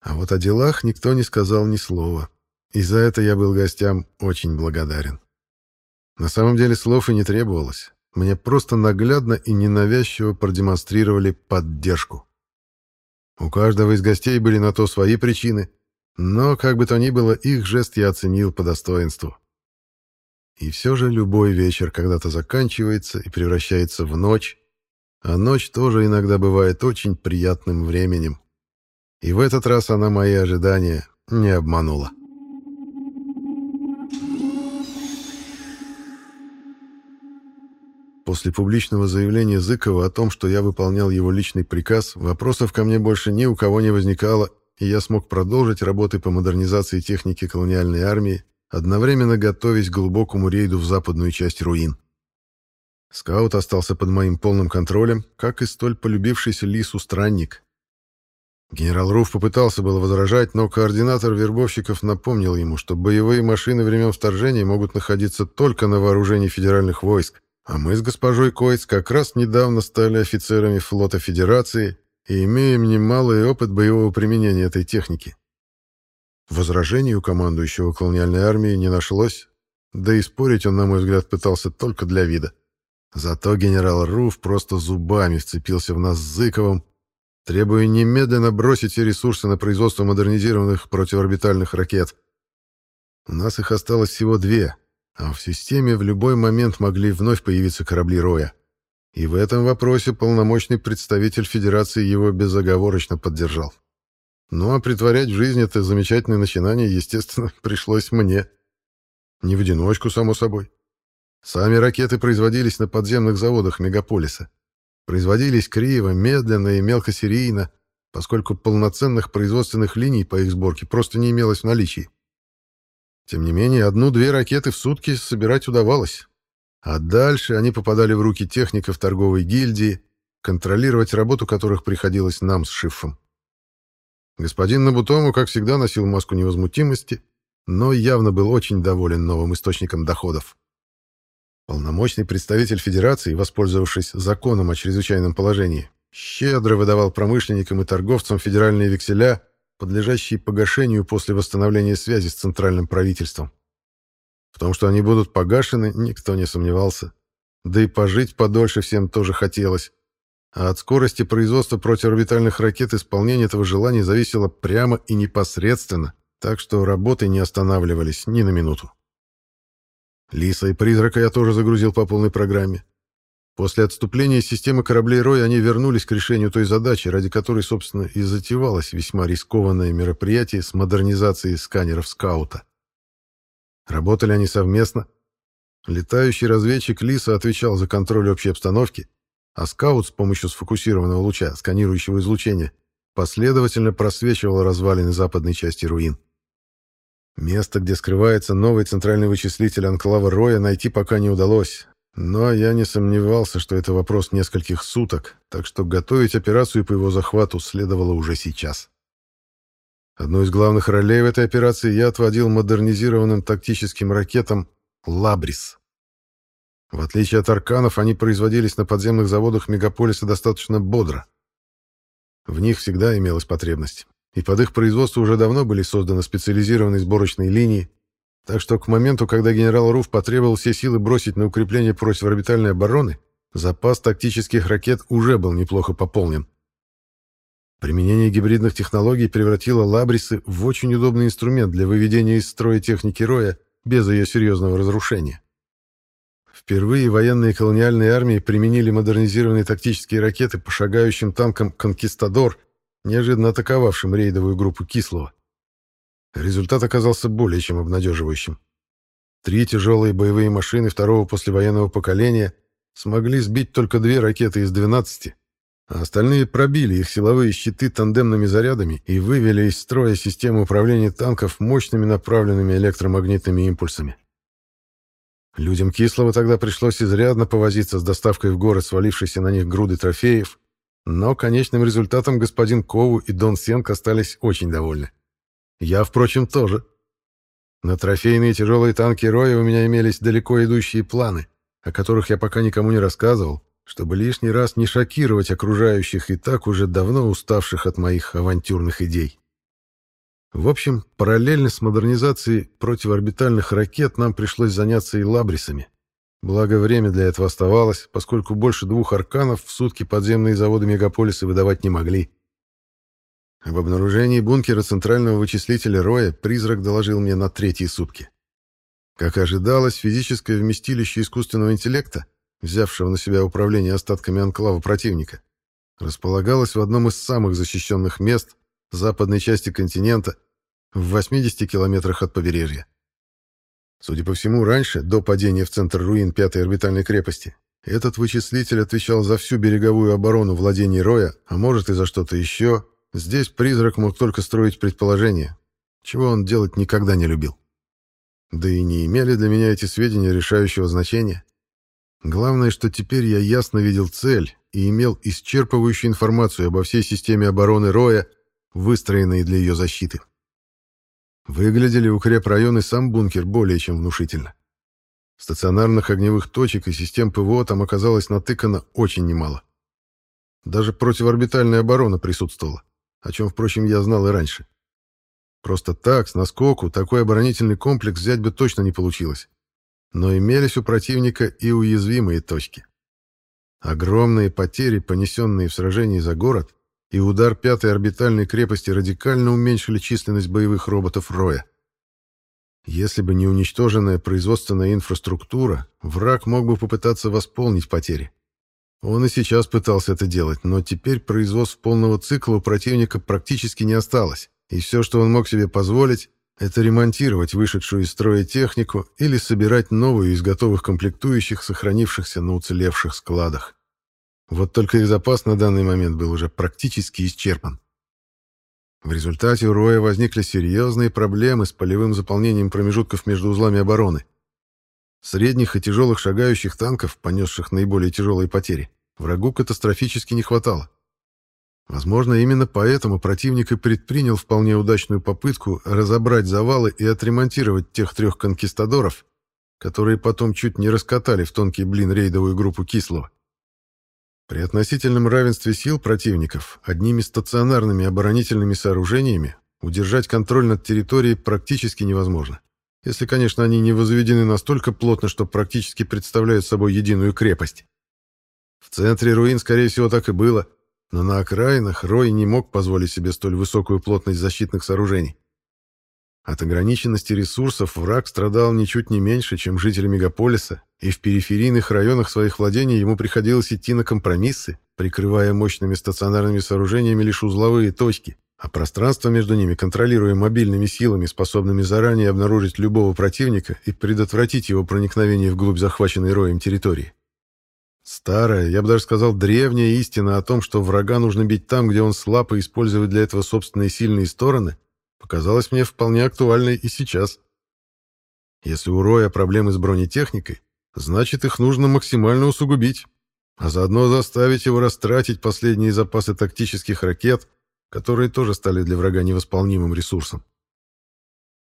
А вот о делах никто не сказал ни слова, и за это я был гостям очень благодарен. На самом деле слов и не требовалось. Мне просто наглядно и ненавязчиво продемонстрировали поддержку. У каждого из гостей были на то свои причины, но, как бы то ни было, их жест я оценил по достоинству. И все же любой вечер когда-то заканчивается и превращается в ночь, а ночь тоже иногда бывает очень приятным временем. И в этот раз она мои ожидания не обманула. После публичного заявления Зыкова о том, что я выполнял его личный приказ, вопросов ко мне больше ни у кого не возникало, и я смог продолжить работы по модернизации техники колониальной армии, одновременно готовясь к глубокому рейду в западную часть руин. Скаут остался под моим полным контролем, как и столь полюбившийся Лису странник. Генерал Руф попытался было возражать, но координатор вербовщиков напомнил ему, что боевые машины времен вторжения могут находиться только на вооружении федеральных войск, а мы с госпожой Койц как раз недавно стали офицерами флота Федерации и имеем немалый опыт боевого применения этой техники. Возражений у командующего колониальной армией не нашлось, да и спорить он, на мой взгляд, пытался только для вида. Зато генерал Руф просто зубами вцепился в нас с Зыковым, требуя немедленно бросить все ресурсы на производство модернизированных противорбитальных ракет. У нас их осталось всего две, а в системе в любой момент могли вновь появиться корабли Роя. И в этом вопросе полномочный представитель Федерации его безоговорочно поддержал. Ну а притворять в жизнь это замечательное начинание, естественно, пришлось мне. Не в одиночку, само собой. Сами ракеты производились на подземных заводах мегаполиса. Производились криво, медленно и мелкосерийно, поскольку полноценных производственных линий по их сборке просто не имелось в наличии. Тем не менее, одну-две ракеты в сутки собирать удавалось. А дальше они попадали в руки техников торговой гильдии, контролировать работу которых приходилось нам с Шиффом. Господин Набутому, как всегда, носил маску невозмутимости, но явно был очень доволен новым источником доходов. Полномочный представитель Федерации, воспользовавшись законом о чрезвычайном положении, щедро выдавал промышленникам и торговцам федеральные векселя подлежащие погашению после восстановления связи с центральным правительством. В том, что они будут погашены, никто не сомневался. Да и пожить подольше всем тоже хотелось. А от скорости производства противорбитальных ракет исполнение этого желания зависело прямо и непосредственно, так что работы не останавливались ни на минуту. Лиса и Призрака я тоже загрузил по полной программе. После отступления системы кораблей Рой они вернулись к решению той задачи, ради которой, собственно, и затевалось весьма рискованное мероприятие с модернизацией сканеров скаута. Работали они совместно. Летающий разведчик Лиса отвечал за контроль общей обстановки, а скаут с помощью сфокусированного луча, сканирующего излучения, последовательно просвечивал развалины западной части руин. Место, где скрывается новый центральный вычислитель анклава Роя, найти пока не удалось, но я не сомневался, что это вопрос нескольких суток, так что готовить операцию по его захвату следовало уже сейчас. Одну из главных ролей в этой операции я отводил модернизированным тактическим ракетам «Лабрис». В отличие от «Арканов», они производились на подземных заводах мегаполиса достаточно бодро. В них всегда имелась потребность, и под их производство уже давно были созданы специализированные сборочные линии, так что к моменту, когда генерал Руф потребовал все силы бросить на укрепление противорбитальной обороны, запас тактических ракет уже был неплохо пополнен. Применение гибридных технологий превратило лабрисы в очень удобный инструмент для выведения из строя техники Роя без ее серьезного разрушения. Впервые военные колониальные армии применили модернизированные тактические ракеты по шагающим танкам «Конкистадор», неожиданно атаковавшим рейдовую группу Кислого. Результат оказался более чем обнадеживающим. Три тяжелые боевые машины второго послевоенного поколения смогли сбить только две ракеты из 12, а остальные пробили их силовые щиты тандемными зарядами и вывели из строя систему управления танков мощными направленными электромагнитными импульсами. Людям Кислого тогда пришлось изрядно повозиться с доставкой в город свалившейся на них груды трофеев, но конечным результатом господин Кову и Дон Сенк остались очень довольны. Я, впрочем, тоже. На трофейные тяжелые танки Роя у меня имелись далеко идущие планы, о которых я пока никому не рассказывал, чтобы лишний раз не шокировать окружающих и так уже давно уставших от моих авантюрных идей. В общем, параллельно с модернизацией противоорбитальных ракет нам пришлось заняться и лабрисами. Благо, время для этого оставалось, поскольку больше двух арканов в сутки подземные заводы мегаполиса выдавать не могли. Об обнаружении бункера центрального вычислителя Роя призрак доложил мне на третьи сутки. Как ожидалось, физическое вместилище искусственного интеллекта, взявшего на себя управление остатками анклава противника, располагалось в одном из самых защищенных мест западной части континента, в 80 километрах от побережья. Судя по всему, раньше, до падения в центр руин пятой орбитальной крепости, этот вычислитель отвечал за всю береговую оборону владений Роя, а может и за что-то еще, Здесь призрак мог только строить предположения, чего он делать никогда не любил. Да и не имели для меня эти сведения решающего значения. Главное, что теперь я ясно видел цель и имел исчерпывающую информацию обо всей системе обороны Роя, выстроенной для ее защиты. Выглядели укрепрайон и сам бункер более чем внушительно. Стационарных огневых точек и систем ПВО там оказалось натыкано очень немало. Даже противорбитальная оборона присутствовала о чем, впрочем, я знал и раньше. Просто так, с наскоку, такой оборонительный комплекс взять бы точно не получилось. Но имелись у противника и уязвимые точки. Огромные потери, понесенные в сражении за город, и удар пятой орбитальной крепости радикально уменьшили численность боевых роботов Роя. Если бы не уничтоженная производственная инфраструктура, враг мог бы попытаться восполнить потери. Он и сейчас пытался это делать, но теперь производств полного цикла у противника практически не осталось, и все, что он мог себе позволить, это ремонтировать вышедшую из строя технику или собирать новую из готовых комплектующих, сохранившихся на уцелевших складах. Вот только их запас на данный момент был уже практически исчерпан. В результате у Роя возникли серьезные проблемы с полевым заполнением промежутков между узлами обороны. Средних и тяжелых шагающих танков, понесших наиболее тяжелые потери, врагу катастрофически не хватало. Возможно, именно поэтому противник и предпринял вполне удачную попытку разобрать завалы и отремонтировать тех трех конкистадоров, которые потом чуть не раскатали в тонкий блин рейдовую группу Кислого. При относительном равенстве сил противников одними стационарными оборонительными сооружениями удержать контроль над территорией практически невозможно если, конечно, они не возведены настолько плотно, что практически представляют собой единую крепость. В центре руин, скорее всего, так и было, но на окраинах Рой не мог позволить себе столь высокую плотность защитных сооружений. От ограниченности ресурсов враг страдал ничуть не меньше, чем жители мегаполиса, и в периферийных районах своих владений ему приходилось идти на компромиссы, прикрывая мощными стационарными сооружениями лишь узловые точки, а пространство между ними контролируя мобильными силами, способными заранее обнаружить любого противника и предотвратить его проникновение вглубь захваченной роем территории. Старая, я бы даже сказал, древняя истина о том, что врага нужно бить там, где он слаб, и использовать для этого собственные сильные стороны, показалась мне вполне актуальной и сейчас. Если у Роя проблемы с бронетехникой, значит их нужно максимально усугубить, а заодно заставить его растратить последние запасы тактических ракет, которые тоже стали для врага невосполнимым ресурсом.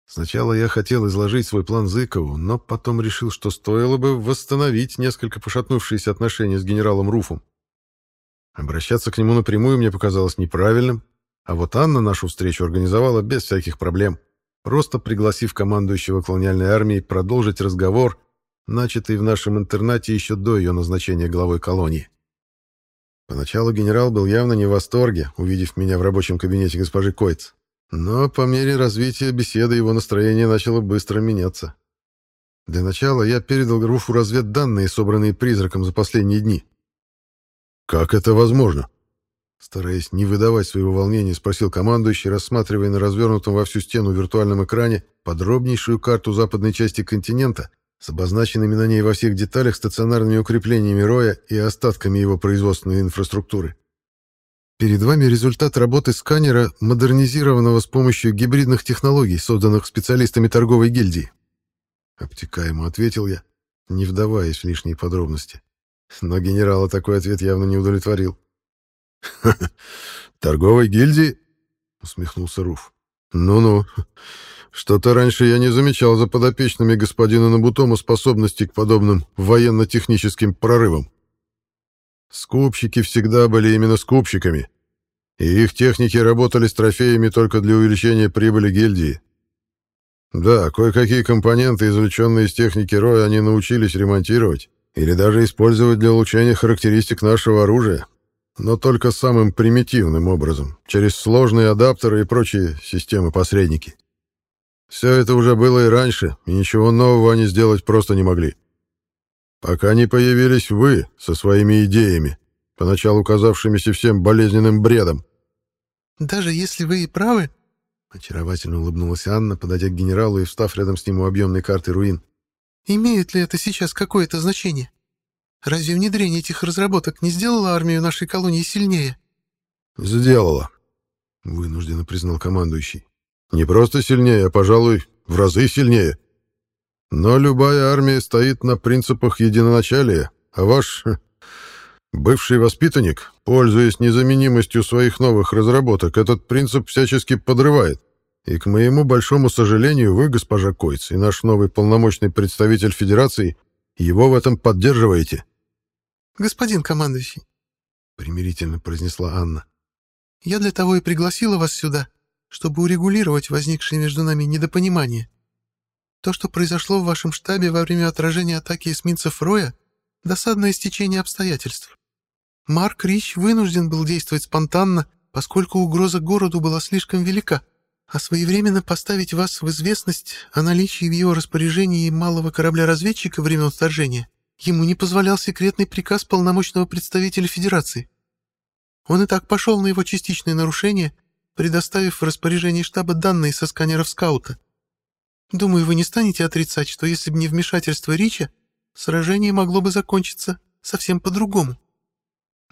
Сначала я хотел изложить свой план Зыкову, но потом решил, что стоило бы восстановить несколько пошатнувшиеся отношения с генералом Руфом. Обращаться к нему напрямую мне показалось неправильным, а вот Анна нашу встречу организовала без всяких проблем, просто пригласив командующего колониальной армией продолжить разговор, начатый в нашем интернате еще до ее назначения главой колонии. Поначалу генерал был явно не в восторге, увидев меня в рабочем кабинете госпожи Койц. Но по мере развития беседы его настроение начало быстро меняться. Для начала я передал Руфу разведданные, собранные призраком за последние дни. «Как это возможно?» Стараясь не выдавать своего волнения, спросил командующий, рассматривая на развернутом во всю стену виртуальном экране подробнейшую карту западной части континента с обозначенными на ней во всех деталях стационарными укреплениями роя и остатками его производственной инфраструктуры. Перед вами результат работы сканера, модернизированного с помощью гибридных технологий, созданных специалистами торговой гильдии. Обтекаемо ответил я. не вдаваясь в лишние подробности. Но генерала такой ответ явно не удовлетворил. «Торговой гильдии?» — усмехнулся Руф. «Ну-ну, что-то раньше я не замечал за подопечными господина Набутома способности к подобным военно-техническим прорывам. Скупщики всегда были именно скупщиками, и их техники работали с трофеями только для увеличения прибыли гильдии. Да, кое-какие компоненты, извлеченные из техники Роя, они научились ремонтировать или даже использовать для улучшения характеристик нашего оружия, но только самым примитивным образом, через сложные адаптеры и прочие системы-посредники. Все это уже было и раньше, и ничего нового они сделать просто не могли. Пока не появились вы со своими идеями, поначалу казавшимися всем болезненным бредом. «Даже если вы и правы, Очаровательно улыбнулась Анна, подойдя к генералу и встав рядом с ним у объемной карты руин. «Имеет ли это сейчас какое-то значение? Разве внедрение этих разработок не сделало армию нашей колонии сильнее?» «Сделало», — вынужденно признал командующий. «Не просто сильнее, а, пожалуй, в разы сильнее. Но любая армия стоит на принципах единоначалия, а ваш бывший воспитанник, пользуясь незаменимостью своих новых разработок, этот принцип всячески подрывает. И, к моему большому сожалению, вы, госпожа Койц, и наш новый полномочный представитель Федерации, его в этом поддерживаете. «Господин командующий», — примирительно произнесла Анна, — «я для того и пригласила вас сюда, чтобы урегулировать возникшее между нами недопонимание. То, что произошло в вашем штабе во время отражения атаки эсминцев Роя, — досадное стечение обстоятельств. Марк Рич вынужден был действовать спонтанно, поскольку угроза городу была слишком велика а своевременно поставить вас в известность о наличии в его распоряжении малого корабля-разведчика времен вторжения ему не позволял секретный приказ полномочного представителя Федерации. Он и так пошел на его частичное нарушение, предоставив в распоряжение штаба данные со сканеров скаута. Думаю, вы не станете отрицать, что если бы не вмешательство Рича, сражение могло бы закончиться совсем по-другому.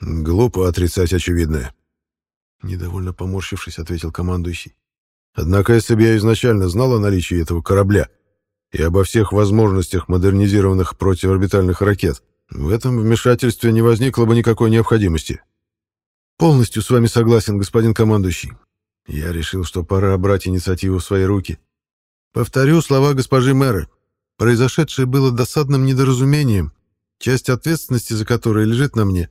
«Глупо отрицать очевидное», — недовольно поморщившись, ответил командующий. Однако, если бы я изначально знал о наличии этого корабля и обо всех возможностях модернизированных противоорбитальных ракет, в этом вмешательстве не возникло бы никакой необходимости. Полностью с вами согласен, господин командующий. Я решил, что пора брать инициативу в свои руки. Повторю слова госпожи мэра. Произошедшее было досадным недоразумением, часть ответственности за которое лежит на мне.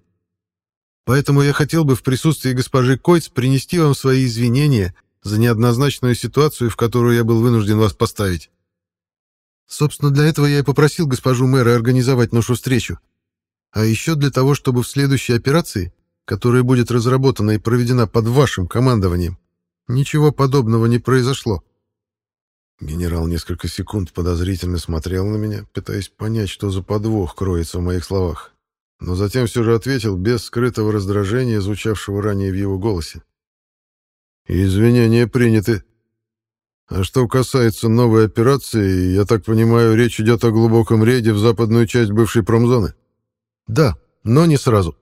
Поэтому я хотел бы в присутствии госпожи Койц принести вам свои извинения за неоднозначную ситуацию, в которую я был вынужден вас поставить. Собственно, для этого я и попросил госпожу мэра организовать нашу встречу. А еще для того, чтобы в следующей операции, которая будет разработана и проведена под вашим командованием, ничего подобного не произошло. Генерал несколько секунд подозрительно смотрел на меня, пытаясь понять, что за подвох кроется в моих словах, но затем все же ответил без скрытого раздражения, звучавшего ранее в его голосе. Извинения приняты. А что касается новой операции, я так понимаю, речь идет о глубоком рейде в западную часть бывшей промзоны? Да, но не сразу.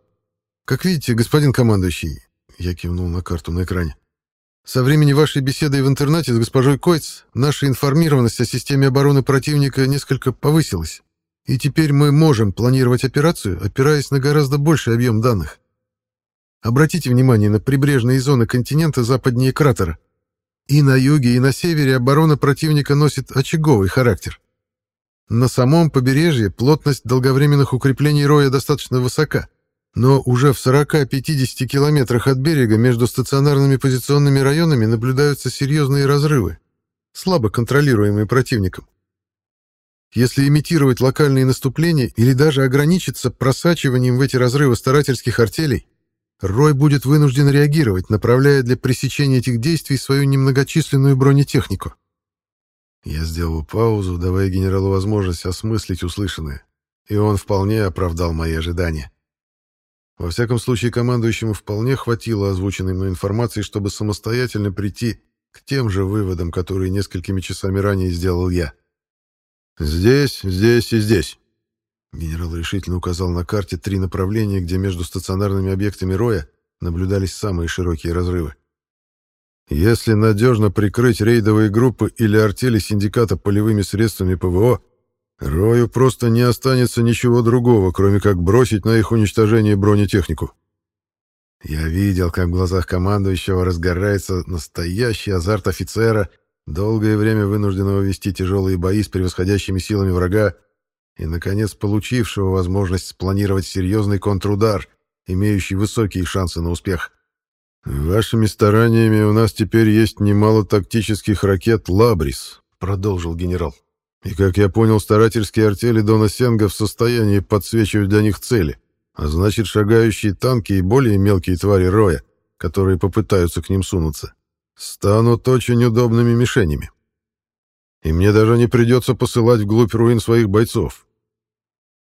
Как видите, господин командующий, я кивнул на карту на экране. Со времени вашей беседы в интернете с госпожой Койц наша информированность о системе обороны противника несколько повысилась. И теперь мы можем планировать операцию, опираясь на гораздо больший объем данных. Обратите внимание на прибрежные зоны континента западнее кратера. И на юге, и на севере оборона противника носит очаговый характер. На самом побережье плотность долговременных укреплений роя достаточно высока, но уже в 40-50 километрах от берега между стационарными позиционными районами наблюдаются серьезные разрывы, слабо контролируемые противником. Если имитировать локальные наступления или даже ограничиться просачиванием в эти разрывы старательских артелей, Рой будет вынужден реагировать, направляя для пресечения этих действий свою немногочисленную бронетехнику. Я сделал паузу, давая генералу возможность осмыслить услышанное, и он вполне оправдал мои ожидания. Во всяком случае, командующему вполне хватило озвученной мной информации, чтобы самостоятельно прийти к тем же выводам, которые несколькими часами ранее сделал я. «Здесь, здесь и здесь», Генерал решительно указал на карте три направления, где между стационарными объектами Роя наблюдались самые широкие разрывы. Если надежно прикрыть рейдовые группы или артели синдиката полевыми средствами ПВО, Рою просто не останется ничего другого, кроме как бросить на их уничтожение бронетехнику. Я видел, как в глазах командующего разгорается настоящий азарт офицера, долгое время вынужденного вести тяжелые бои с превосходящими силами врага и, наконец, получившего возможность спланировать серьезный контрудар, имеющий высокие шансы на успех. «Вашими стараниями у нас теперь есть немало тактических ракет «Лабрис», — продолжил генерал. «И, как я понял, старательские артели Дона Сенга в состоянии подсвечивать для них цели, а значит, шагающие танки и более мелкие твари Роя, которые попытаются к ним сунуться, станут очень удобными мишенями. И мне даже не придется посылать вглубь руин своих бойцов.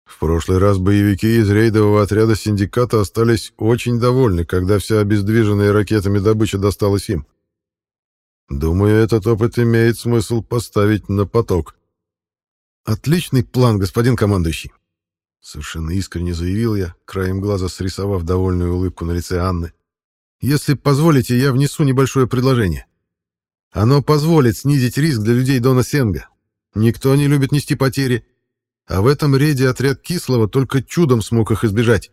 В прошлый раз боевики из рейдового отряда синдиката остались очень довольны, когда вся обездвиженная ракетами добыча досталась им. Думаю, этот опыт имеет смысл поставить на поток. Отличный план, господин командующий. Совершенно искренне заявил я, краем глаза срисовав довольную улыбку на лице Анны. Если позволите, я внесу небольшое предложение. Оно позволит снизить риск для людей Дона Сенга. Никто не любит нести потери, а в этом рейде отряд Кислого только чудом смог их избежать.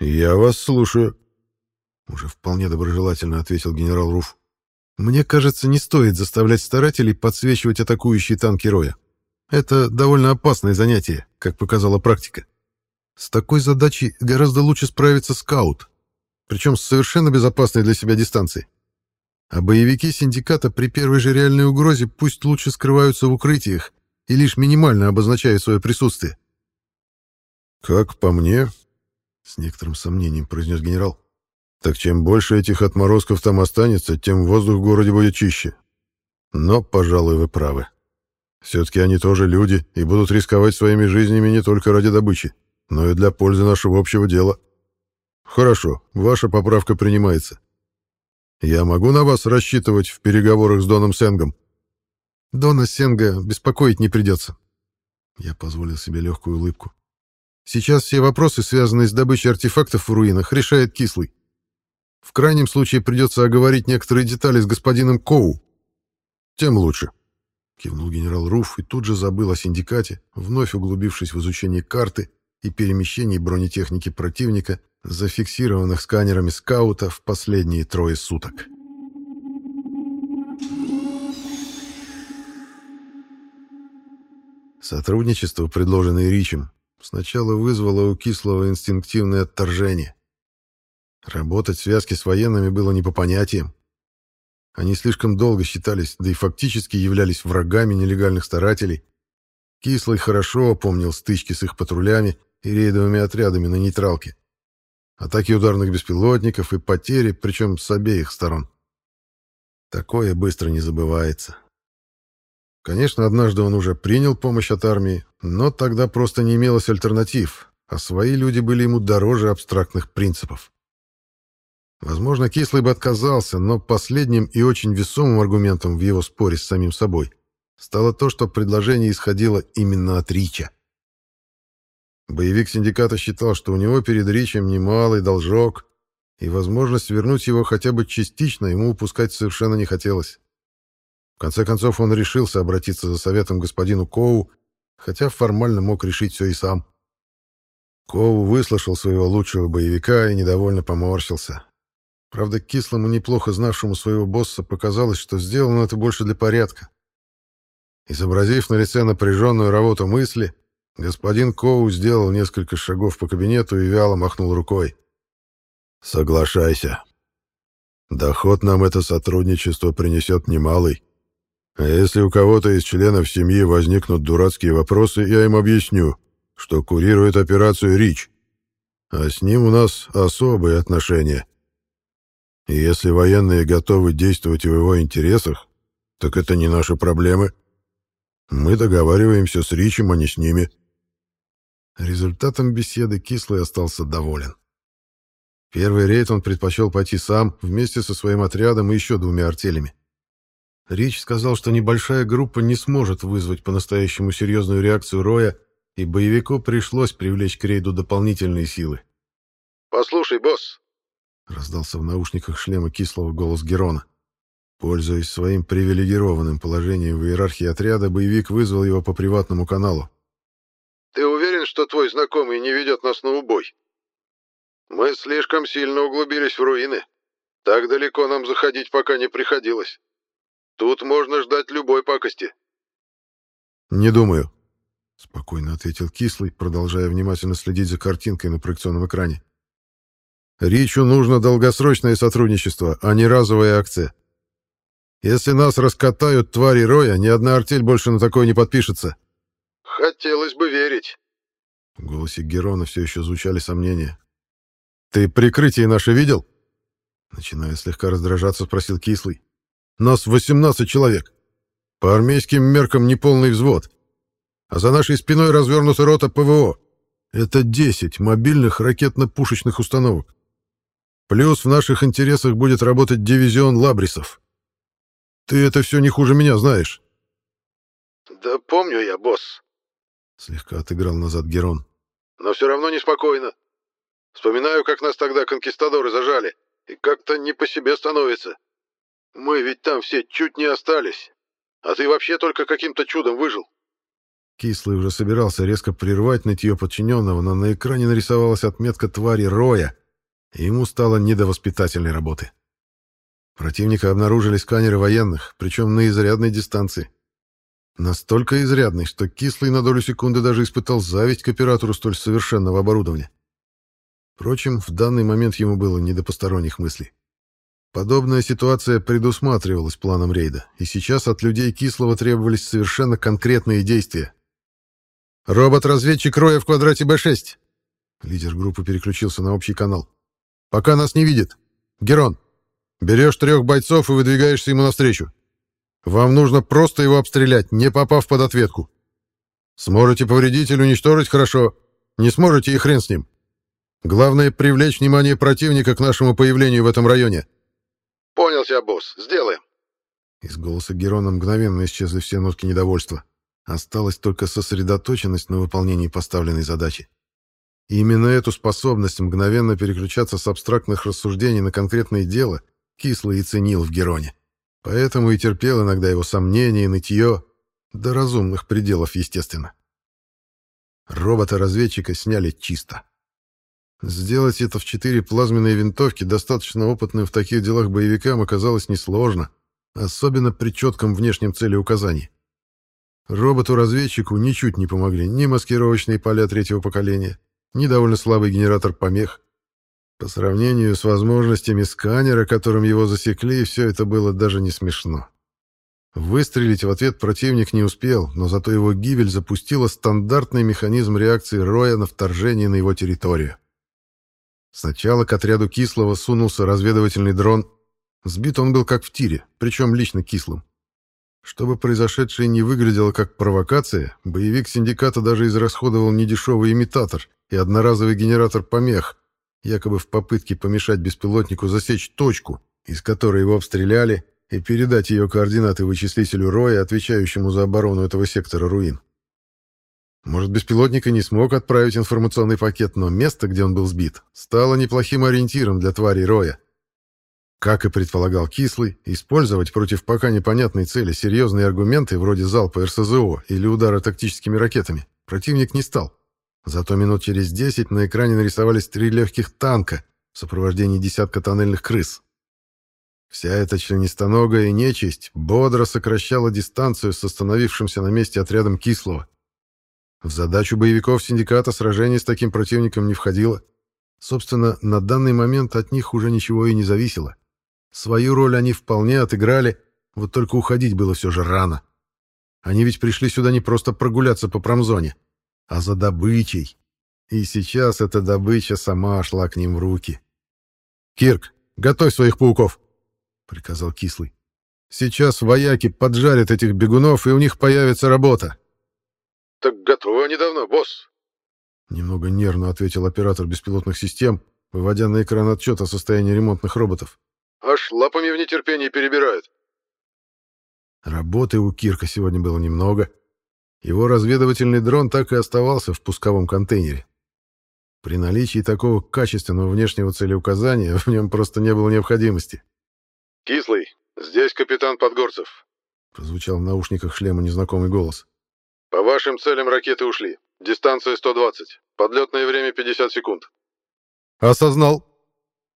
«Я вас слушаю», — уже вполне доброжелательно ответил генерал Руф. «Мне кажется, не стоит заставлять старателей подсвечивать атакующие танки Роя. Это довольно опасное занятие, как показала практика. С такой задачей гораздо лучше справиться скаут, причем с совершенно безопасной для себя дистанции. А боевики синдиката при первой же реальной угрозе пусть лучше скрываются в укрытиях и лишь минимально обозначая свое присутствие. «Как по мне», — с некоторым сомнением произнес генерал, «так чем больше этих отморозков там останется, тем воздух в городе будет чище. Но, пожалуй, вы правы. Все-таки они тоже люди и будут рисковать своими жизнями не только ради добычи, но и для пользы нашего общего дела. Хорошо, ваша поправка принимается. Я могу на вас рассчитывать в переговорах с Доном Сенгом?» Дона Сенга беспокоить не придется. Я позволил себе легкую улыбку. Сейчас все вопросы, связанные с добычей артефактов в руинах, решает Кислый. В крайнем случае придется оговорить некоторые детали с господином Коу. Тем лучше. Кивнул генерал Руф и тут же забыл о синдикате, вновь углубившись в изучение карты и перемещений бронетехники противника, зафиксированных сканерами скаута в последние трое суток. Сотрудничество, предложенное Ричем, сначала вызвало у Кислого инстинктивное отторжение. Работать в связке с военными было не по понятиям. Они слишком долго считались, да и фактически являлись врагами нелегальных старателей. Кислый хорошо помнил стычки с их патрулями и рейдовыми отрядами на нейтралке. Атаки ударных беспилотников и потери, причем с обеих сторон. Такое быстро не забывается. Конечно, однажды он уже принял помощь от армии, но тогда просто не имелось альтернатив, а свои люди были ему дороже абстрактных принципов. Возможно, Кислый бы отказался, но последним и очень весомым аргументом в его споре с самим собой стало то, что предложение исходило именно от Рича. Боевик синдиката считал, что у него перед Ричем немалый должок, и возможность вернуть его хотя бы частично ему упускать совершенно не хотелось. В конце концов, он решился обратиться за советом господину Коу, хотя формально мог решить все и сам. Коу выслушал своего лучшего боевика и недовольно поморщился. Правда, кислому, неплохо знавшему своего босса, показалось, что сделано это больше для порядка. Изобразив на лице напряженную работу мысли, господин Коу сделал несколько шагов по кабинету и вяло махнул рукой. «Соглашайся. Доход нам это сотрудничество принесет немалый. А если у кого-то из членов семьи возникнут дурацкие вопросы, я им объясню, что курирует операцию РИЧ, а с ним у нас особые отношения. И если военные готовы действовать в его интересах, так это не наши проблемы. Мы договариваемся с Ричем, а не с ними. Результатом беседы Кислый остался доволен. Первый рейд он предпочел пойти сам, вместе со своим отрядом и еще двумя артелями. Рич сказал, что небольшая группа не сможет вызвать по-настоящему серьезную реакцию Роя, и боевику пришлось привлечь к рейду дополнительные силы. «Послушай, босс!» — раздался в наушниках шлема кислого голос Герона. Пользуясь своим привилегированным положением в иерархии отряда, боевик вызвал его по приватному каналу. «Ты уверен, что твой знакомый не ведет нас на убой? Мы слишком сильно углубились в руины. Так далеко нам заходить пока не приходилось. Тут можно ждать любой пакости». «Не думаю», — спокойно ответил Кислый, продолжая внимательно следить за картинкой на проекционном экране. «Ричу нужно долгосрочное сотрудничество, а не разовая акция. Если нас раскатают твари Роя, ни одна артель больше на такое не подпишется. Хотелось бы верить. В голосе Герона все еще звучали сомнения. Ты прикрытие наше видел? Начиная слегка раздражаться, спросил Кислый. Нас 18 человек. По армейским меркам неполный взвод. А за нашей спиной развернута рота ПВО. Это 10 мобильных ракетно-пушечных установок. Плюс в наших интересах будет работать дивизион лабрисов. Ты это все не хуже меня знаешь. Да помню я, босс. Слегка отыграл назад Герон. Но все равно неспокойно. Вспоминаю, как нас тогда конкистадоры зажали, и как-то не по себе становится. Мы ведь там все чуть не остались. А ты вообще только каким-то чудом выжил. Кислый уже собирался резко прервать нытье подчиненного, но на экране нарисовалась отметка твари Роя, и ему стало не до воспитательной работы. Противника обнаружили сканеры военных, причем на изрядной дистанции. Настолько изрядной, что Кислый на долю секунды даже испытал зависть к оператору столь совершенного оборудования. Впрочем, в данный момент ему было не до посторонних мыслей. Подобная ситуация предусматривалась планом рейда, и сейчас от людей Кислого требовались совершенно конкретные действия. «Робот-разведчик Роя в квадрате Б6!» Лидер группы переключился на общий канал. «Пока нас не видит. Герон, Берешь трех бойцов и выдвигаешься ему навстречу. Вам нужно просто его обстрелять, не попав под ответку. Сможете повредить или уничтожить — хорошо. Не сможете и хрен с ним. Главное — привлечь внимание противника к нашему появлению в этом районе. Понял тебя, босс. Сделаем. Из голоса Герона мгновенно исчезли все нотки недовольства. Осталась только сосредоточенность на выполнении поставленной задачи. И именно эту способность мгновенно переключаться с абстрактных рассуждений на конкретное дело — Кислый и ценил в Героне. Поэтому и терпел иногда его сомнения и нытье, до разумных пределов, естественно. Робота-разведчика сняли чисто. Сделать это в четыре плазменные винтовки достаточно опытным в таких делах боевикам оказалось несложно, особенно при четком внешнем целеуказании. Роботу-разведчику ничуть не помогли ни маскировочные поля третьего поколения, ни довольно слабый генератор помех, по сравнению с возможностями сканера, которым его засекли, все это было даже не смешно. Выстрелить в ответ противник не успел, но зато его гибель запустила стандартный механизм реакции Роя на вторжение на его территорию. Сначала к отряду Кислого сунулся разведывательный дрон. Сбит он был как в тире, причем лично Кислым. Чтобы произошедшее не выглядело как провокация, боевик синдиката даже израсходовал недешевый имитатор и одноразовый генератор помех, якобы в попытке помешать беспилотнику засечь точку, из которой его обстреляли, и передать ее координаты вычислителю Роя, отвечающему за оборону этого сектора руин. Может, беспилотник и не смог отправить информационный пакет, но место, где он был сбит, стало неплохим ориентиром для тварей Роя. Как и предполагал Кислый, использовать против пока непонятной цели серьезные аргументы вроде залпа РСЗО или удара тактическими ракетами противник не стал. Зато минут через десять на экране нарисовались три легких танка в сопровождении десятка тоннельных крыс. Вся эта членистоногая нечисть бодро сокращала дистанцию с остановившимся на месте отрядом Кислого. В задачу боевиков синдиката сражение с таким противником не входило. Собственно, на данный момент от них уже ничего и не зависело. Свою роль они вполне отыграли, вот только уходить было все же рано. Они ведь пришли сюда не просто прогуляться по промзоне, а за добычей. И сейчас эта добыча сама шла к ним в руки. «Кирк, готовь своих пауков!» — приказал Кислый. «Сейчас вояки поджарят этих бегунов, и у них появится работа». «Так готовы они давно, босс!» Немного нервно ответил оператор беспилотных систем, выводя на экран отчет о состоянии ремонтных роботов. «Аж лапами в нетерпении перебирают». Работы у Кирка сегодня было немного — его разведывательный дрон так и оставался в пусковом контейнере. При наличии такого качественного внешнего целеуказания в нем просто не было необходимости. «Кислый, «Здесь капитан Подгорцев», — прозвучал в наушниках шлема незнакомый голос. «По вашим целям ракеты ушли. Дистанция 120. Подлетное время 50 секунд». «Осознал».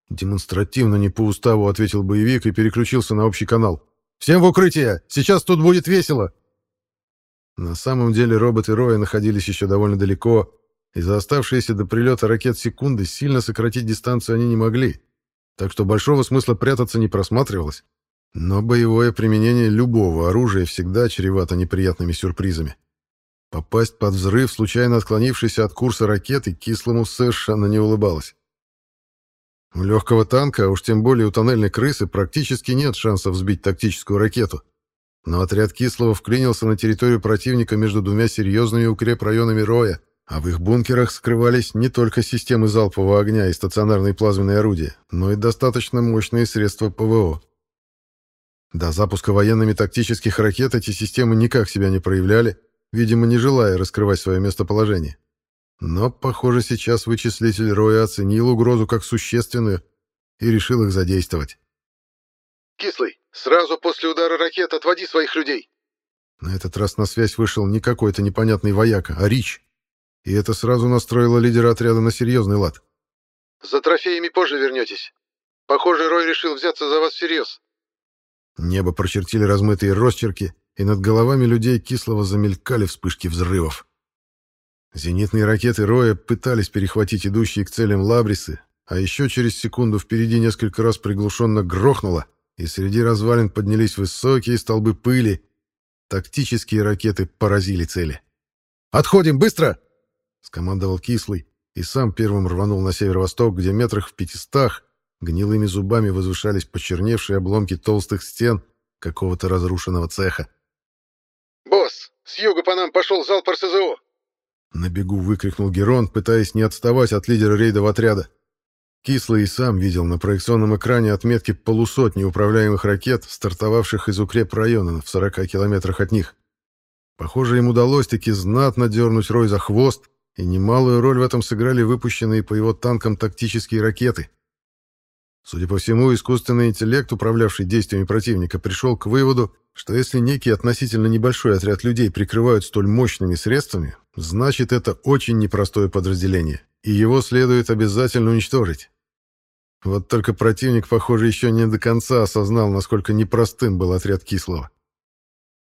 Демонстративно не по уставу ответил боевик и переключился на общий канал. «Всем в укрытие! Сейчас тут будет весело!» На самом деле роботы Роя находились еще довольно далеко, и за оставшиеся до прилета ракет секунды сильно сократить дистанцию они не могли, так что большого смысла прятаться не просматривалось. Но боевое применение любого оружия всегда чревато неприятными сюрпризами. Попасть под взрыв, случайно отклонившийся от курса ракеты, кислому совершенно не улыбалось. У легкого танка, а уж тем более у тоннельной крысы, практически нет шансов сбить тактическую ракету. Но отряд Кислого вклинился на территорию противника между двумя серьезными укрепрайонами Роя, а в их бункерах скрывались не только системы залпового огня и стационарные плазменные орудия, но и достаточно мощные средства ПВО. До запуска военными тактических ракет эти системы никак себя не проявляли, видимо, не желая раскрывать свое местоположение. Но, похоже, сейчас вычислитель Роя оценил угрозу как существенную и решил их задействовать. «Кислый, сразу после удара ракет отводи своих людей!» На этот раз на связь вышел не какой-то непонятный вояка, а Рич. И это сразу настроило лидера отряда на серьезный лад. «За трофеями позже вернетесь. Похоже, Рой решил взяться за вас всерьез». Небо прочертили размытые росчерки, и над головами людей кислого замелькали вспышки взрывов. Зенитные ракеты Роя пытались перехватить идущие к целям лабрисы, а еще через секунду впереди несколько раз приглушенно грохнуло, и среди развалин поднялись высокие столбы пыли. Тактические ракеты поразили цели. «Отходим, быстро!» — скомандовал Кислый, и сам первым рванул на северо-восток, где метрах в пятистах Гнилыми зубами возвышались почерневшие обломки толстых стен какого-то разрушенного цеха. «Босс, с юга по нам пошел залп РСЗО!» На бегу выкрикнул Герон, пытаясь не отставать от лидера рейдового отряда. Кислый и сам видел на проекционном экране отметки полусотни управляемых ракет, стартовавших из укрепрайона в 40 километрах от них. Похоже, им удалось таки знатно дернуть Рой за хвост, и немалую роль в этом сыграли выпущенные по его танкам тактические ракеты. Судя по всему, искусственный интеллект, управлявший действиями противника, пришел к выводу, что если некий относительно небольшой отряд людей прикрывают столь мощными средствами, значит это очень непростое подразделение, и его следует обязательно уничтожить. Вот только противник, похоже, еще не до конца осознал, насколько непростым был отряд Кислого.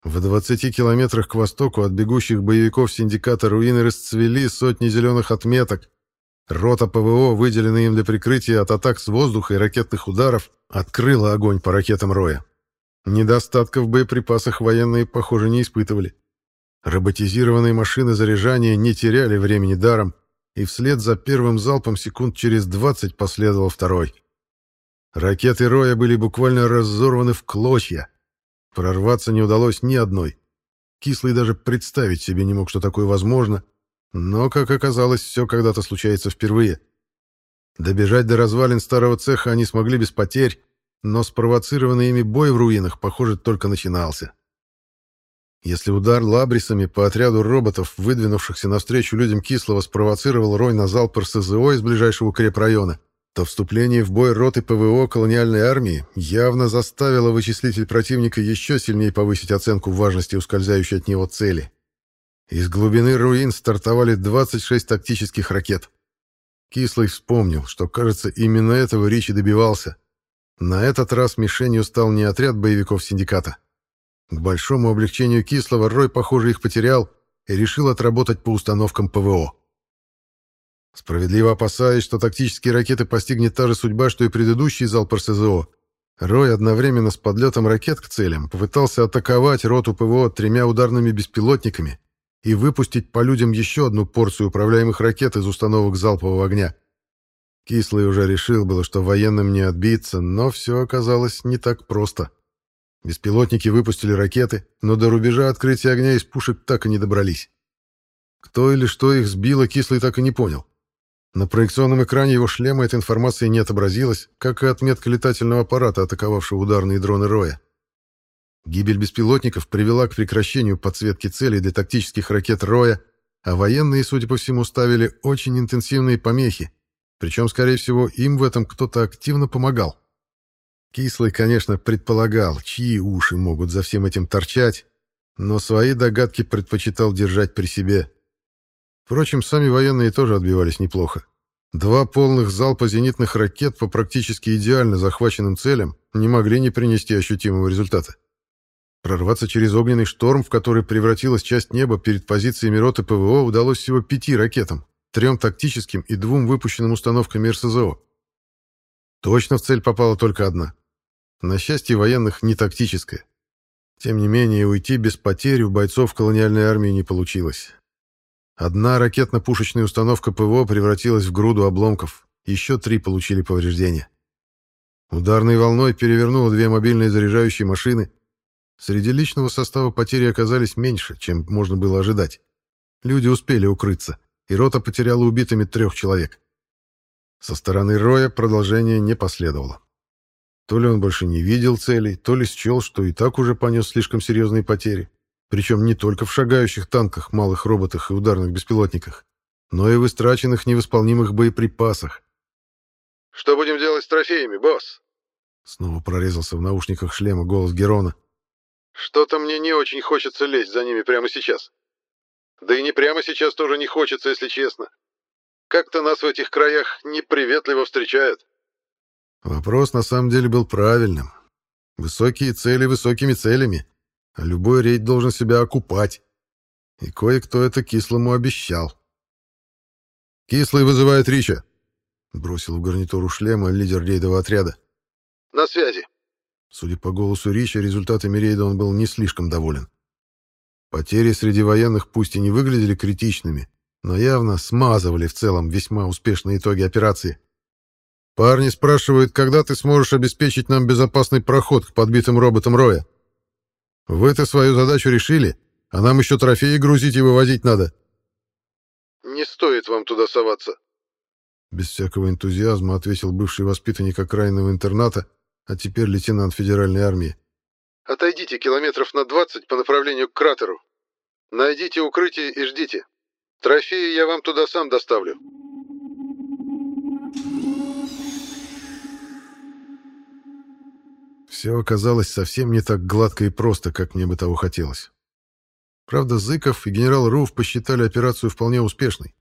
В 20 километрах к востоку от бегущих боевиков синдиката руины расцвели сотни зеленых отметок, Рота ПВО, выделенная им для прикрытия от атак с воздуха и ракетных ударов, открыла огонь по ракетам Роя. Недостатков в боеприпасах военные, похоже, не испытывали. Роботизированные машины заряжания не теряли времени даром, и вслед за первым залпом секунд через 20 последовал второй. Ракеты Роя были буквально разорваны в клочья. Прорваться не удалось ни одной. Кислый даже представить себе не мог, что такое возможно, но, как оказалось, все когда-то случается впервые. Добежать до развалин старого цеха они смогли без потерь, но спровоцированный ими бой в руинах, похоже, только начинался. Если удар лабрисами по отряду роботов, выдвинувшихся навстречу людям Кислого, спровоцировал рой на залп РСЗО из ближайшего укрепрайона, то вступление в бой роты ПВО колониальной армии явно заставило вычислитель противника еще сильнее повысить оценку важности ускользающей от него цели. Из глубины руин стартовали 26 тактических ракет. Кислый вспомнил, что, кажется, именно этого Ричи добивался. На этот раз мишенью стал не отряд боевиков синдиката. К большому облегчению Кислого Рой, похоже, их потерял и решил отработать по установкам ПВО. Справедливо опасаясь, что тактические ракеты постигнет та же судьба, что и предыдущий залп РСЗО, Рой одновременно с подлетом ракет к целям попытался атаковать роту ПВО тремя ударными беспилотниками и выпустить по людям еще одну порцию управляемых ракет из установок залпового огня. Кислый уже решил было, что военным не отбиться, но все оказалось не так просто. Беспилотники выпустили ракеты, но до рубежа открытия огня из пушек так и не добрались. Кто или что их сбило, Кислый так и не понял. На проекционном экране его шлема эта информация не отобразилась, как и отметка летательного аппарата, атаковавшего ударные дроны Роя. Гибель беспилотников привела к прекращению подсветки целей для тактических ракет «Роя», а военные, судя по всему, ставили очень интенсивные помехи, причем, скорее всего, им в этом кто-то активно помогал. Кислый, конечно, предполагал, чьи уши могут за всем этим торчать, но свои догадки предпочитал держать при себе. Впрочем, сами военные тоже отбивались неплохо. Два полных залпа зенитных ракет по практически идеально захваченным целям не могли не принести ощутимого результата. Прорваться через огненный шторм, в который превратилась часть неба перед позициями роты ПВО, удалось всего пяти ракетам, трем тактическим и двум выпущенным установками РСЗО. Точно в цель попала только одна. На счастье военных не тактическая. Тем не менее, уйти без потерь у бойцов колониальной армии не получилось. Одна ракетно-пушечная установка ПВО превратилась в груду обломков, еще три получили повреждения. Ударной волной перевернуло две мобильные заряжающие машины. Среди личного состава потери оказались меньше, чем можно было ожидать. Люди успели укрыться, и рота потеряла убитыми трех человек. Со стороны Роя продолжение не последовало. То ли он больше не видел целей, то ли счел, что и так уже понес слишком серьезные потери. Причем не только в шагающих танках, малых роботах и ударных беспилотниках, но и в истраченных невосполнимых боеприпасах. «Что будем делать с трофеями, босс?» Снова прорезался в наушниках шлема голос Герона. «Что-то мне не очень хочется лезть за ними прямо сейчас. Да и не прямо сейчас тоже не хочется, если честно. Как-то нас в этих краях неприветливо встречают». Вопрос на самом деле был правильным. Высокие цели высокими целями, а любой рейд должен себя окупать. И кое-кто это кислому обещал. «Кислый вызывает Рича», — бросил в гарнитуру шлема лидер рейдового отряда. «На связи». Судя по голосу Рича, результатами рейда он был не слишком доволен. Потери среди военных пусть и не выглядели критичными, но явно смазывали в целом весьма успешные итоги операции. «Парни спрашивают, когда ты сможешь обеспечить нам безопасный проход к подбитым роботам Роя?» Вы-то свою задачу решили, а нам еще трофеи грузить и вывозить надо. Не стоит вам туда соваться. Без всякого энтузиазма ответил бывший воспитанник окраинного интерната, а теперь лейтенант федеральной армии. Отойдите километров на 20 по направлению к кратеру. Найдите укрытие и ждите. Трофеи я вам туда сам доставлю. Все оказалось совсем не так гладко и просто, как мне бы того хотелось. Правда, Зыков и генерал Руф посчитали операцию вполне успешной.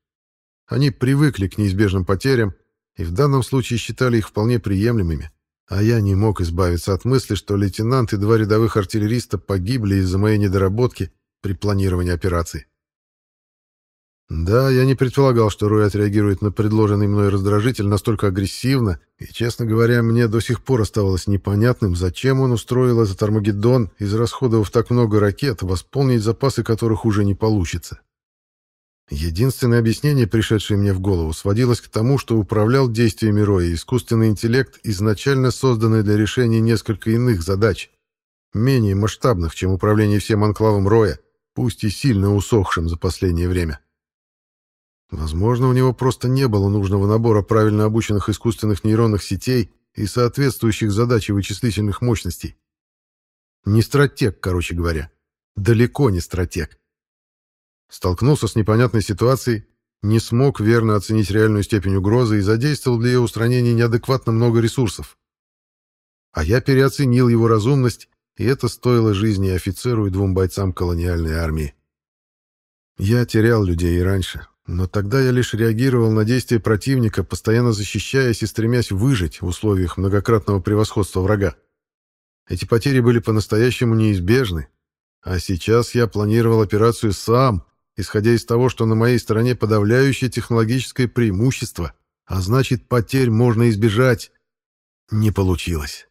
Они привыкли к неизбежным потерям и в данном случае считали их вполне приемлемыми, а я не мог избавиться от мысли, что лейтенант и два рядовых артиллериста погибли из-за моей недоработки при планировании операции. Да, я не предполагал, что Рой отреагирует на предложенный мной раздражитель настолько агрессивно, и, честно говоря, мне до сих пор оставалось непонятным, зачем он устроил этот Армагеддон, израсходовав так много ракет, восполнить запасы которых уже не получится. Единственное объяснение, пришедшее мне в голову, сводилось к тому, что управлял действиями Роя искусственный интеллект, изначально созданный для решения несколько иных задач, менее масштабных, чем управление всем анклавом Роя, пусть и сильно усохшим за последнее время. Возможно, у него просто не было нужного набора правильно обученных искусственных нейронных сетей и соответствующих задаче вычислительных мощностей. Не стратег, короче говоря. Далеко не стратег. Столкнулся с непонятной ситуацией, не смог верно оценить реальную степень угрозы и задействовал для ее устранения неадекватно много ресурсов. А я переоценил его разумность, и это стоило жизни офицеру и двум бойцам колониальной армии. Я терял людей и раньше, но тогда я лишь реагировал на действия противника, постоянно защищаясь и стремясь выжить в условиях многократного превосходства врага. Эти потери были по-настоящему неизбежны, а сейчас я планировал операцию сам, исходя из того, что на моей стороне подавляющее технологическое преимущество, а значит, потерь можно избежать. Не получилось.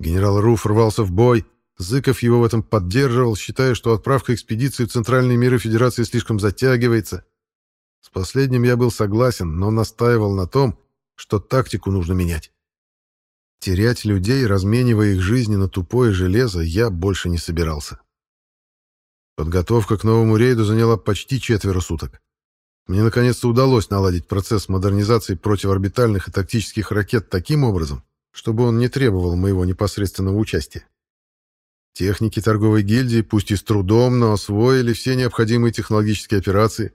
Генерал Руф рвался в бой, Зыков его в этом поддерживал, считая, что отправка экспедиции в центральные миры Федерации слишком затягивается. С последним я был согласен, но настаивал на том, что тактику нужно менять. Терять людей, разменивая их жизни на тупое железо, я больше не собирался. Подготовка к новому рейду заняла почти четверо суток. Мне наконец-то удалось наладить процесс модернизации противоорбитальных и тактических ракет таким образом, чтобы он не требовал моего непосредственного участия. Техники торговой гильдии, пусть и с трудом, но освоили все необходимые технологические операции.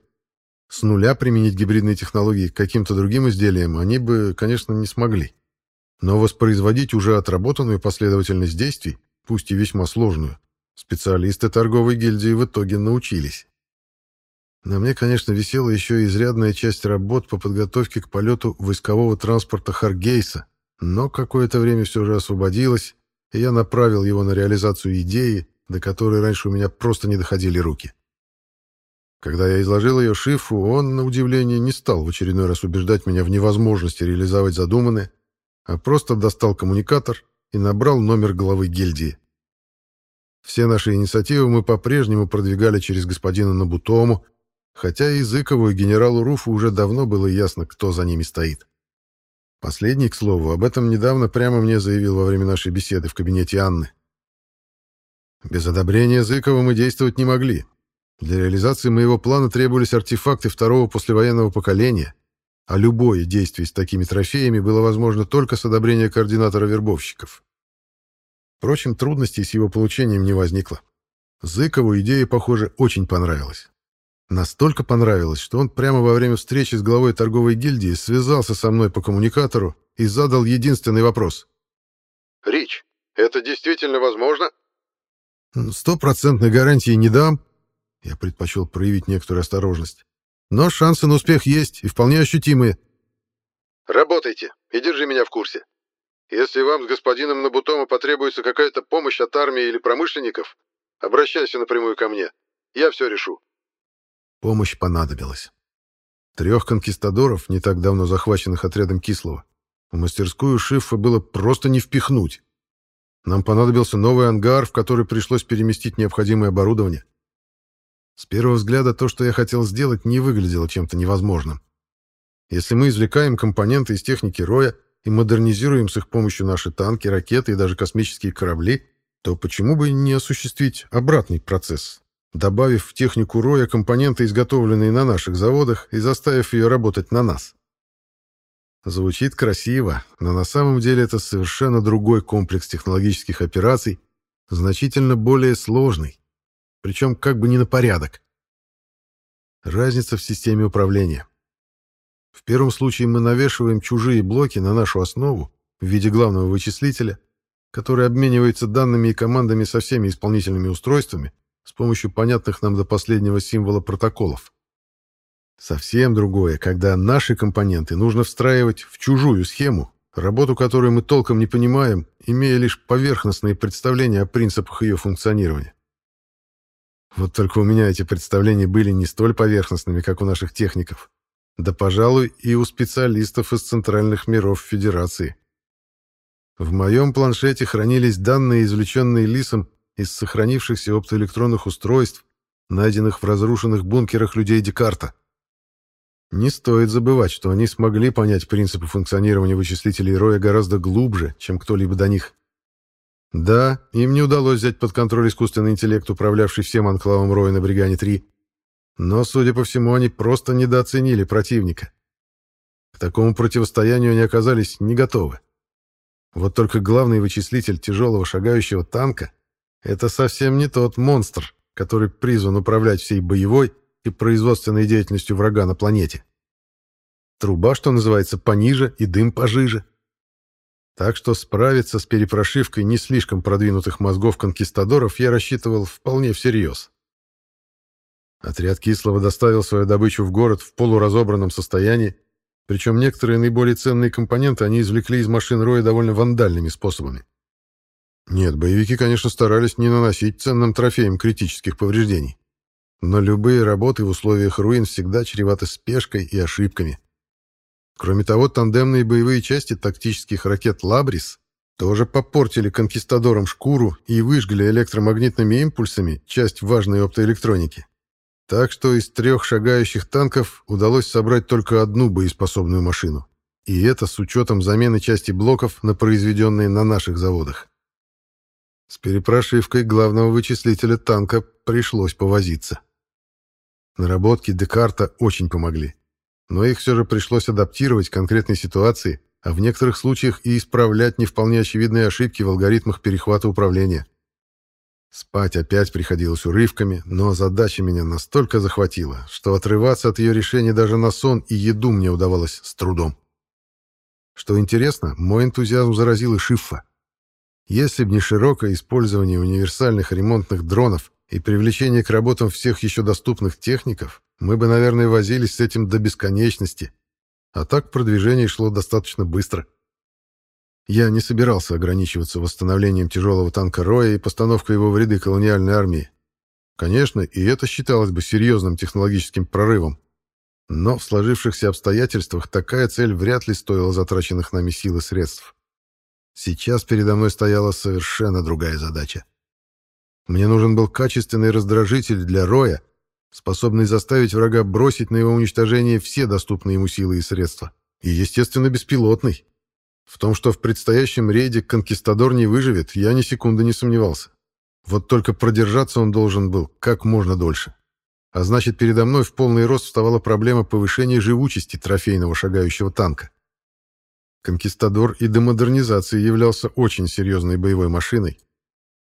С нуля применить гибридные технологии к каким-то другим изделиям они бы, конечно, не смогли. но воспроизводить уже отработанную последовательность действий, пусть и весьма сложную, специалисты торговой гильдии в итоге научились. На мне, конечно, висела еще и изрядная часть работ по подготовке к полету войскового транспорта Харгейса, но какое-то время все же освободилось, и я направил его на реализацию идеи, до которой раньше у меня просто не доходили руки. Когда я изложил ее Шифу, он, на удивление, не стал в очередной раз убеждать меня в невозможности реализовать задуманное, а просто достал коммуникатор и набрал номер главы гильдии. Все наши инициативы мы по-прежнему продвигали через господина Набутому, хотя и Зыкову и генералу Руфу уже давно было ясно, кто за ними стоит. Последний, к слову, об этом недавно прямо мне заявил во время нашей беседы в кабинете Анны. Без одобрения Зыкова мы действовать не могли. Для реализации моего плана требовались артефакты второго послевоенного поколения, а любое действие с такими трофеями было возможно только с одобрения координатора вербовщиков. Впрочем, трудностей с его получением не возникло. Зыкову идея, похоже, очень понравилась. Настолько понравилось, что он прямо во время встречи с главой торговой гильдии связался со мной по коммуникатору и задал единственный вопрос. «Рич, это действительно возможно?» «Стопроцентной гарантии не дам». Я предпочел проявить некоторую осторожность. «Но шансы на успех есть и вполне ощутимые». «Работайте и держи меня в курсе. Если вам с господином Набутома потребуется какая-то помощь от армии или промышленников, обращайся напрямую ко мне. Я все решу». Помощь понадобилась. Трех конкистадоров, не так давно захваченных отрядом Кислого, в мастерскую Шиффа было просто не впихнуть. Нам понадобился новый ангар, в который пришлось переместить необходимое оборудование. С первого взгляда то, что я хотел сделать, не выглядело чем-то невозможным. Если мы извлекаем компоненты из техники Роя и модернизируем с их помощью наши танки, ракеты и даже космические корабли, то почему бы не осуществить обратный процесс, добавив в технику Роя компоненты, изготовленные на наших заводах, и заставив ее работать на нас. Звучит красиво, но на самом деле это совершенно другой комплекс технологических операций, значительно более сложный, причем как бы не на порядок. Разница в системе управления. В первом случае мы навешиваем чужие блоки на нашу основу в виде главного вычислителя, который обменивается данными и командами со всеми исполнительными устройствами, с помощью понятных нам до последнего символа протоколов. Совсем другое, когда наши компоненты нужно встраивать в чужую схему, работу которой мы толком не понимаем, имея лишь поверхностные представления о принципах ее функционирования. Вот только у меня эти представления были не столь поверхностными, как у наших техников. Да, пожалуй, и у специалистов из центральных миров Федерации. В моем планшете хранились данные, извлеченные Лисом из сохранившихся оптоэлектронных устройств, найденных в разрушенных бункерах людей Декарта. Не стоит забывать, что они смогли понять принципы функционирования вычислителей Роя гораздо глубже, чем кто-либо до них. Да, им не удалось взять под контроль искусственный интеллект, управлявший всем анклавом Роя на Бригане-3. Но, судя по всему, они просто недооценили противника. К такому противостоянию они оказались не готовы. Вот только главный вычислитель тяжелого шагающего танка это совсем не тот монстр, который призван управлять всей боевой и производственной деятельностью врага на планете. Труба, что называется, пониже и дым пожиже. Так что справиться с перепрошивкой не слишком продвинутых мозгов конкистадоров я рассчитывал вполне всерьез. Отряд Кислого доставил свою добычу в город в полуразобранном состоянии, причем некоторые наиболее ценные компоненты они извлекли из машин Роя довольно вандальными способами. Нет, боевики, конечно, старались не наносить ценным трофеям критических повреждений. Но любые работы в условиях руин всегда чреваты спешкой и ошибками. Кроме того, тандемные боевые части тактических ракет «Лабрис» тоже попортили конкистадорам шкуру и выжгли электромагнитными импульсами часть важной оптоэлектроники. Так что из трех шагающих танков удалось собрать только одну боеспособную машину. И это с учетом замены части блоков на произведенные на наших заводах. С перепрошивкой главного вычислителя танка пришлось повозиться. Наработки Декарта очень помогли. Но их все же пришлось адаптировать к конкретной ситуации, а в некоторых случаях и исправлять не вполне очевидные ошибки в алгоритмах перехвата управления. Спать опять приходилось урывками, но задача меня настолько захватила, что отрываться от ее решения даже на сон и еду мне удавалось с трудом. Что интересно, мой энтузиазм заразил и Шиффа. Если бы не широкое использование универсальных ремонтных дронов и привлечение к работам всех еще доступных техников, мы бы, наверное, возились с этим до бесконечности. А так продвижение шло достаточно быстро. Я не собирался ограничиваться восстановлением тяжелого танка Роя и постановкой его в ряды колониальной армии. Конечно, и это считалось бы серьезным технологическим прорывом. Но в сложившихся обстоятельствах такая цель вряд ли стоила затраченных нами сил и средств. Сейчас передо мной стояла совершенно другая задача. Мне нужен был качественный раздражитель для Роя, способный заставить врага бросить на его уничтожение все доступные ему силы и средства. И, естественно, беспилотный. В том, что в предстоящем рейде конкистадор не выживет, я ни секунды не сомневался. Вот только продержаться он должен был как можно дольше. А значит, передо мной в полный рост вставала проблема повышения живучести трофейного шагающего танка. Конкистадор и до модернизации являлся очень серьезной боевой машиной.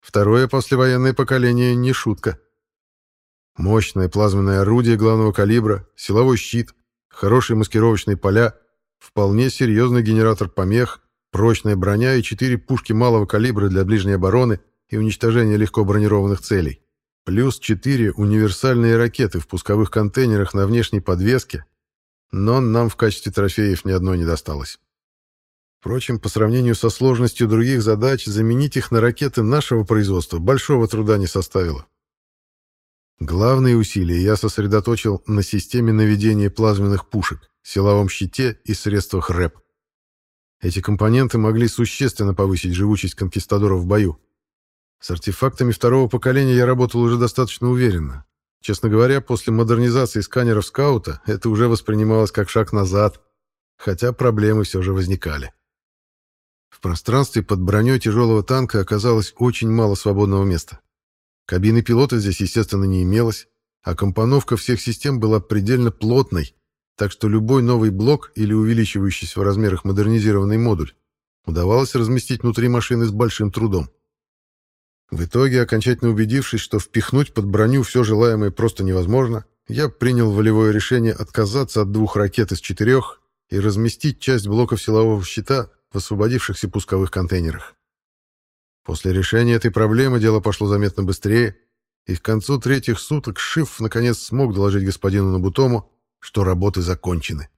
Второе послевоенное поколение не шутка. Мощное плазменное орудие главного калибра, силовой щит, хорошие маскировочные поля, вполне серьезный генератор помех, прочная броня и четыре пушки малого калибра для ближней обороны и уничтожения легко бронированных целей. Плюс четыре универсальные ракеты в пусковых контейнерах на внешней подвеске, но нам в качестве трофеев ни одной не досталось. Впрочем, по сравнению со сложностью других задач, заменить их на ракеты нашего производства большого труда не составило. Главные усилия я сосредоточил на системе наведения плазменных пушек, силовом щите и средствах РЭП. Эти компоненты могли существенно повысить живучесть конкистадоров в бою. С артефактами второго поколения я работал уже достаточно уверенно. Честно говоря, после модернизации сканеров скаута это уже воспринималось как шаг назад, хотя проблемы все же возникали. В пространстве под броней тяжелого танка оказалось очень мало свободного места. Кабины пилота здесь, естественно, не имелось, а компоновка всех систем была предельно плотной, так что любой новый блок или увеличивающийся в размерах модернизированный модуль удавалось разместить внутри машины с большим трудом. В итоге, окончательно убедившись, что впихнуть под броню все желаемое просто невозможно, я принял волевое решение отказаться от двух ракет из четырех и разместить часть блоков силового щита в освободившихся пусковых контейнерах. После решения этой проблемы дело пошло заметно быстрее, и к концу третьих суток Шиф наконец смог доложить господину Набутому, что работы закончены.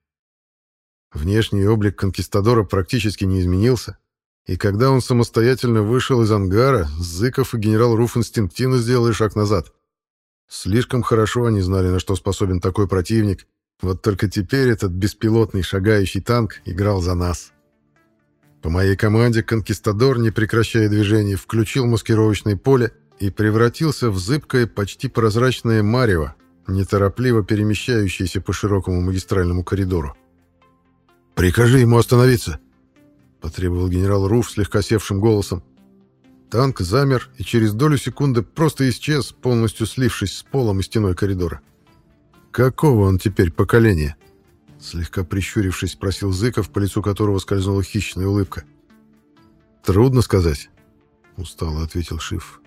Внешний облик конкистадора практически не изменился, и когда он самостоятельно вышел из ангара, Зыков и генерал Руф инстинктивно сделали шаг назад. Слишком хорошо они знали, на что способен такой противник, вот только теперь этот беспилотный шагающий танк играл за нас. По моей команде конкистадор, не прекращая движения, включил маскировочное поле и превратился в зыбкое, почти прозрачное марево, неторопливо перемещающееся по широкому магистральному коридору. «Прикажи ему остановиться!» — потребовал генерал Руф слегка севшим голосом. Танк замер и через долю секунды просто исчез, полностью слившись с полом и стеной коридора. «Какого он теперь поколения?» Слегка прищурившись, спросил Зыков, по лицу которого скользнула хищная улыбка. «Трудно сказать», — устало ответил Шиф.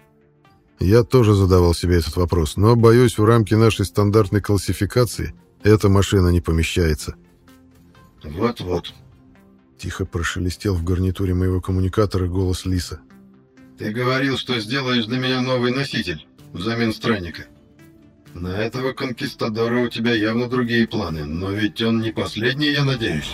«Я тоже задавал себе этот вопрос, но, боюсь, в рамки нашей стандартной классификации эта машина не помещается». «Вот-вот», — тихо прошелестел в гарнитуре моего коммуникатора голос Лиса. «Ты говорил, что сделаешь для меня новый носитель взамен странника». На этого конкистадора у тебя явно другие планы, но ведь он не последний, я надеюсь.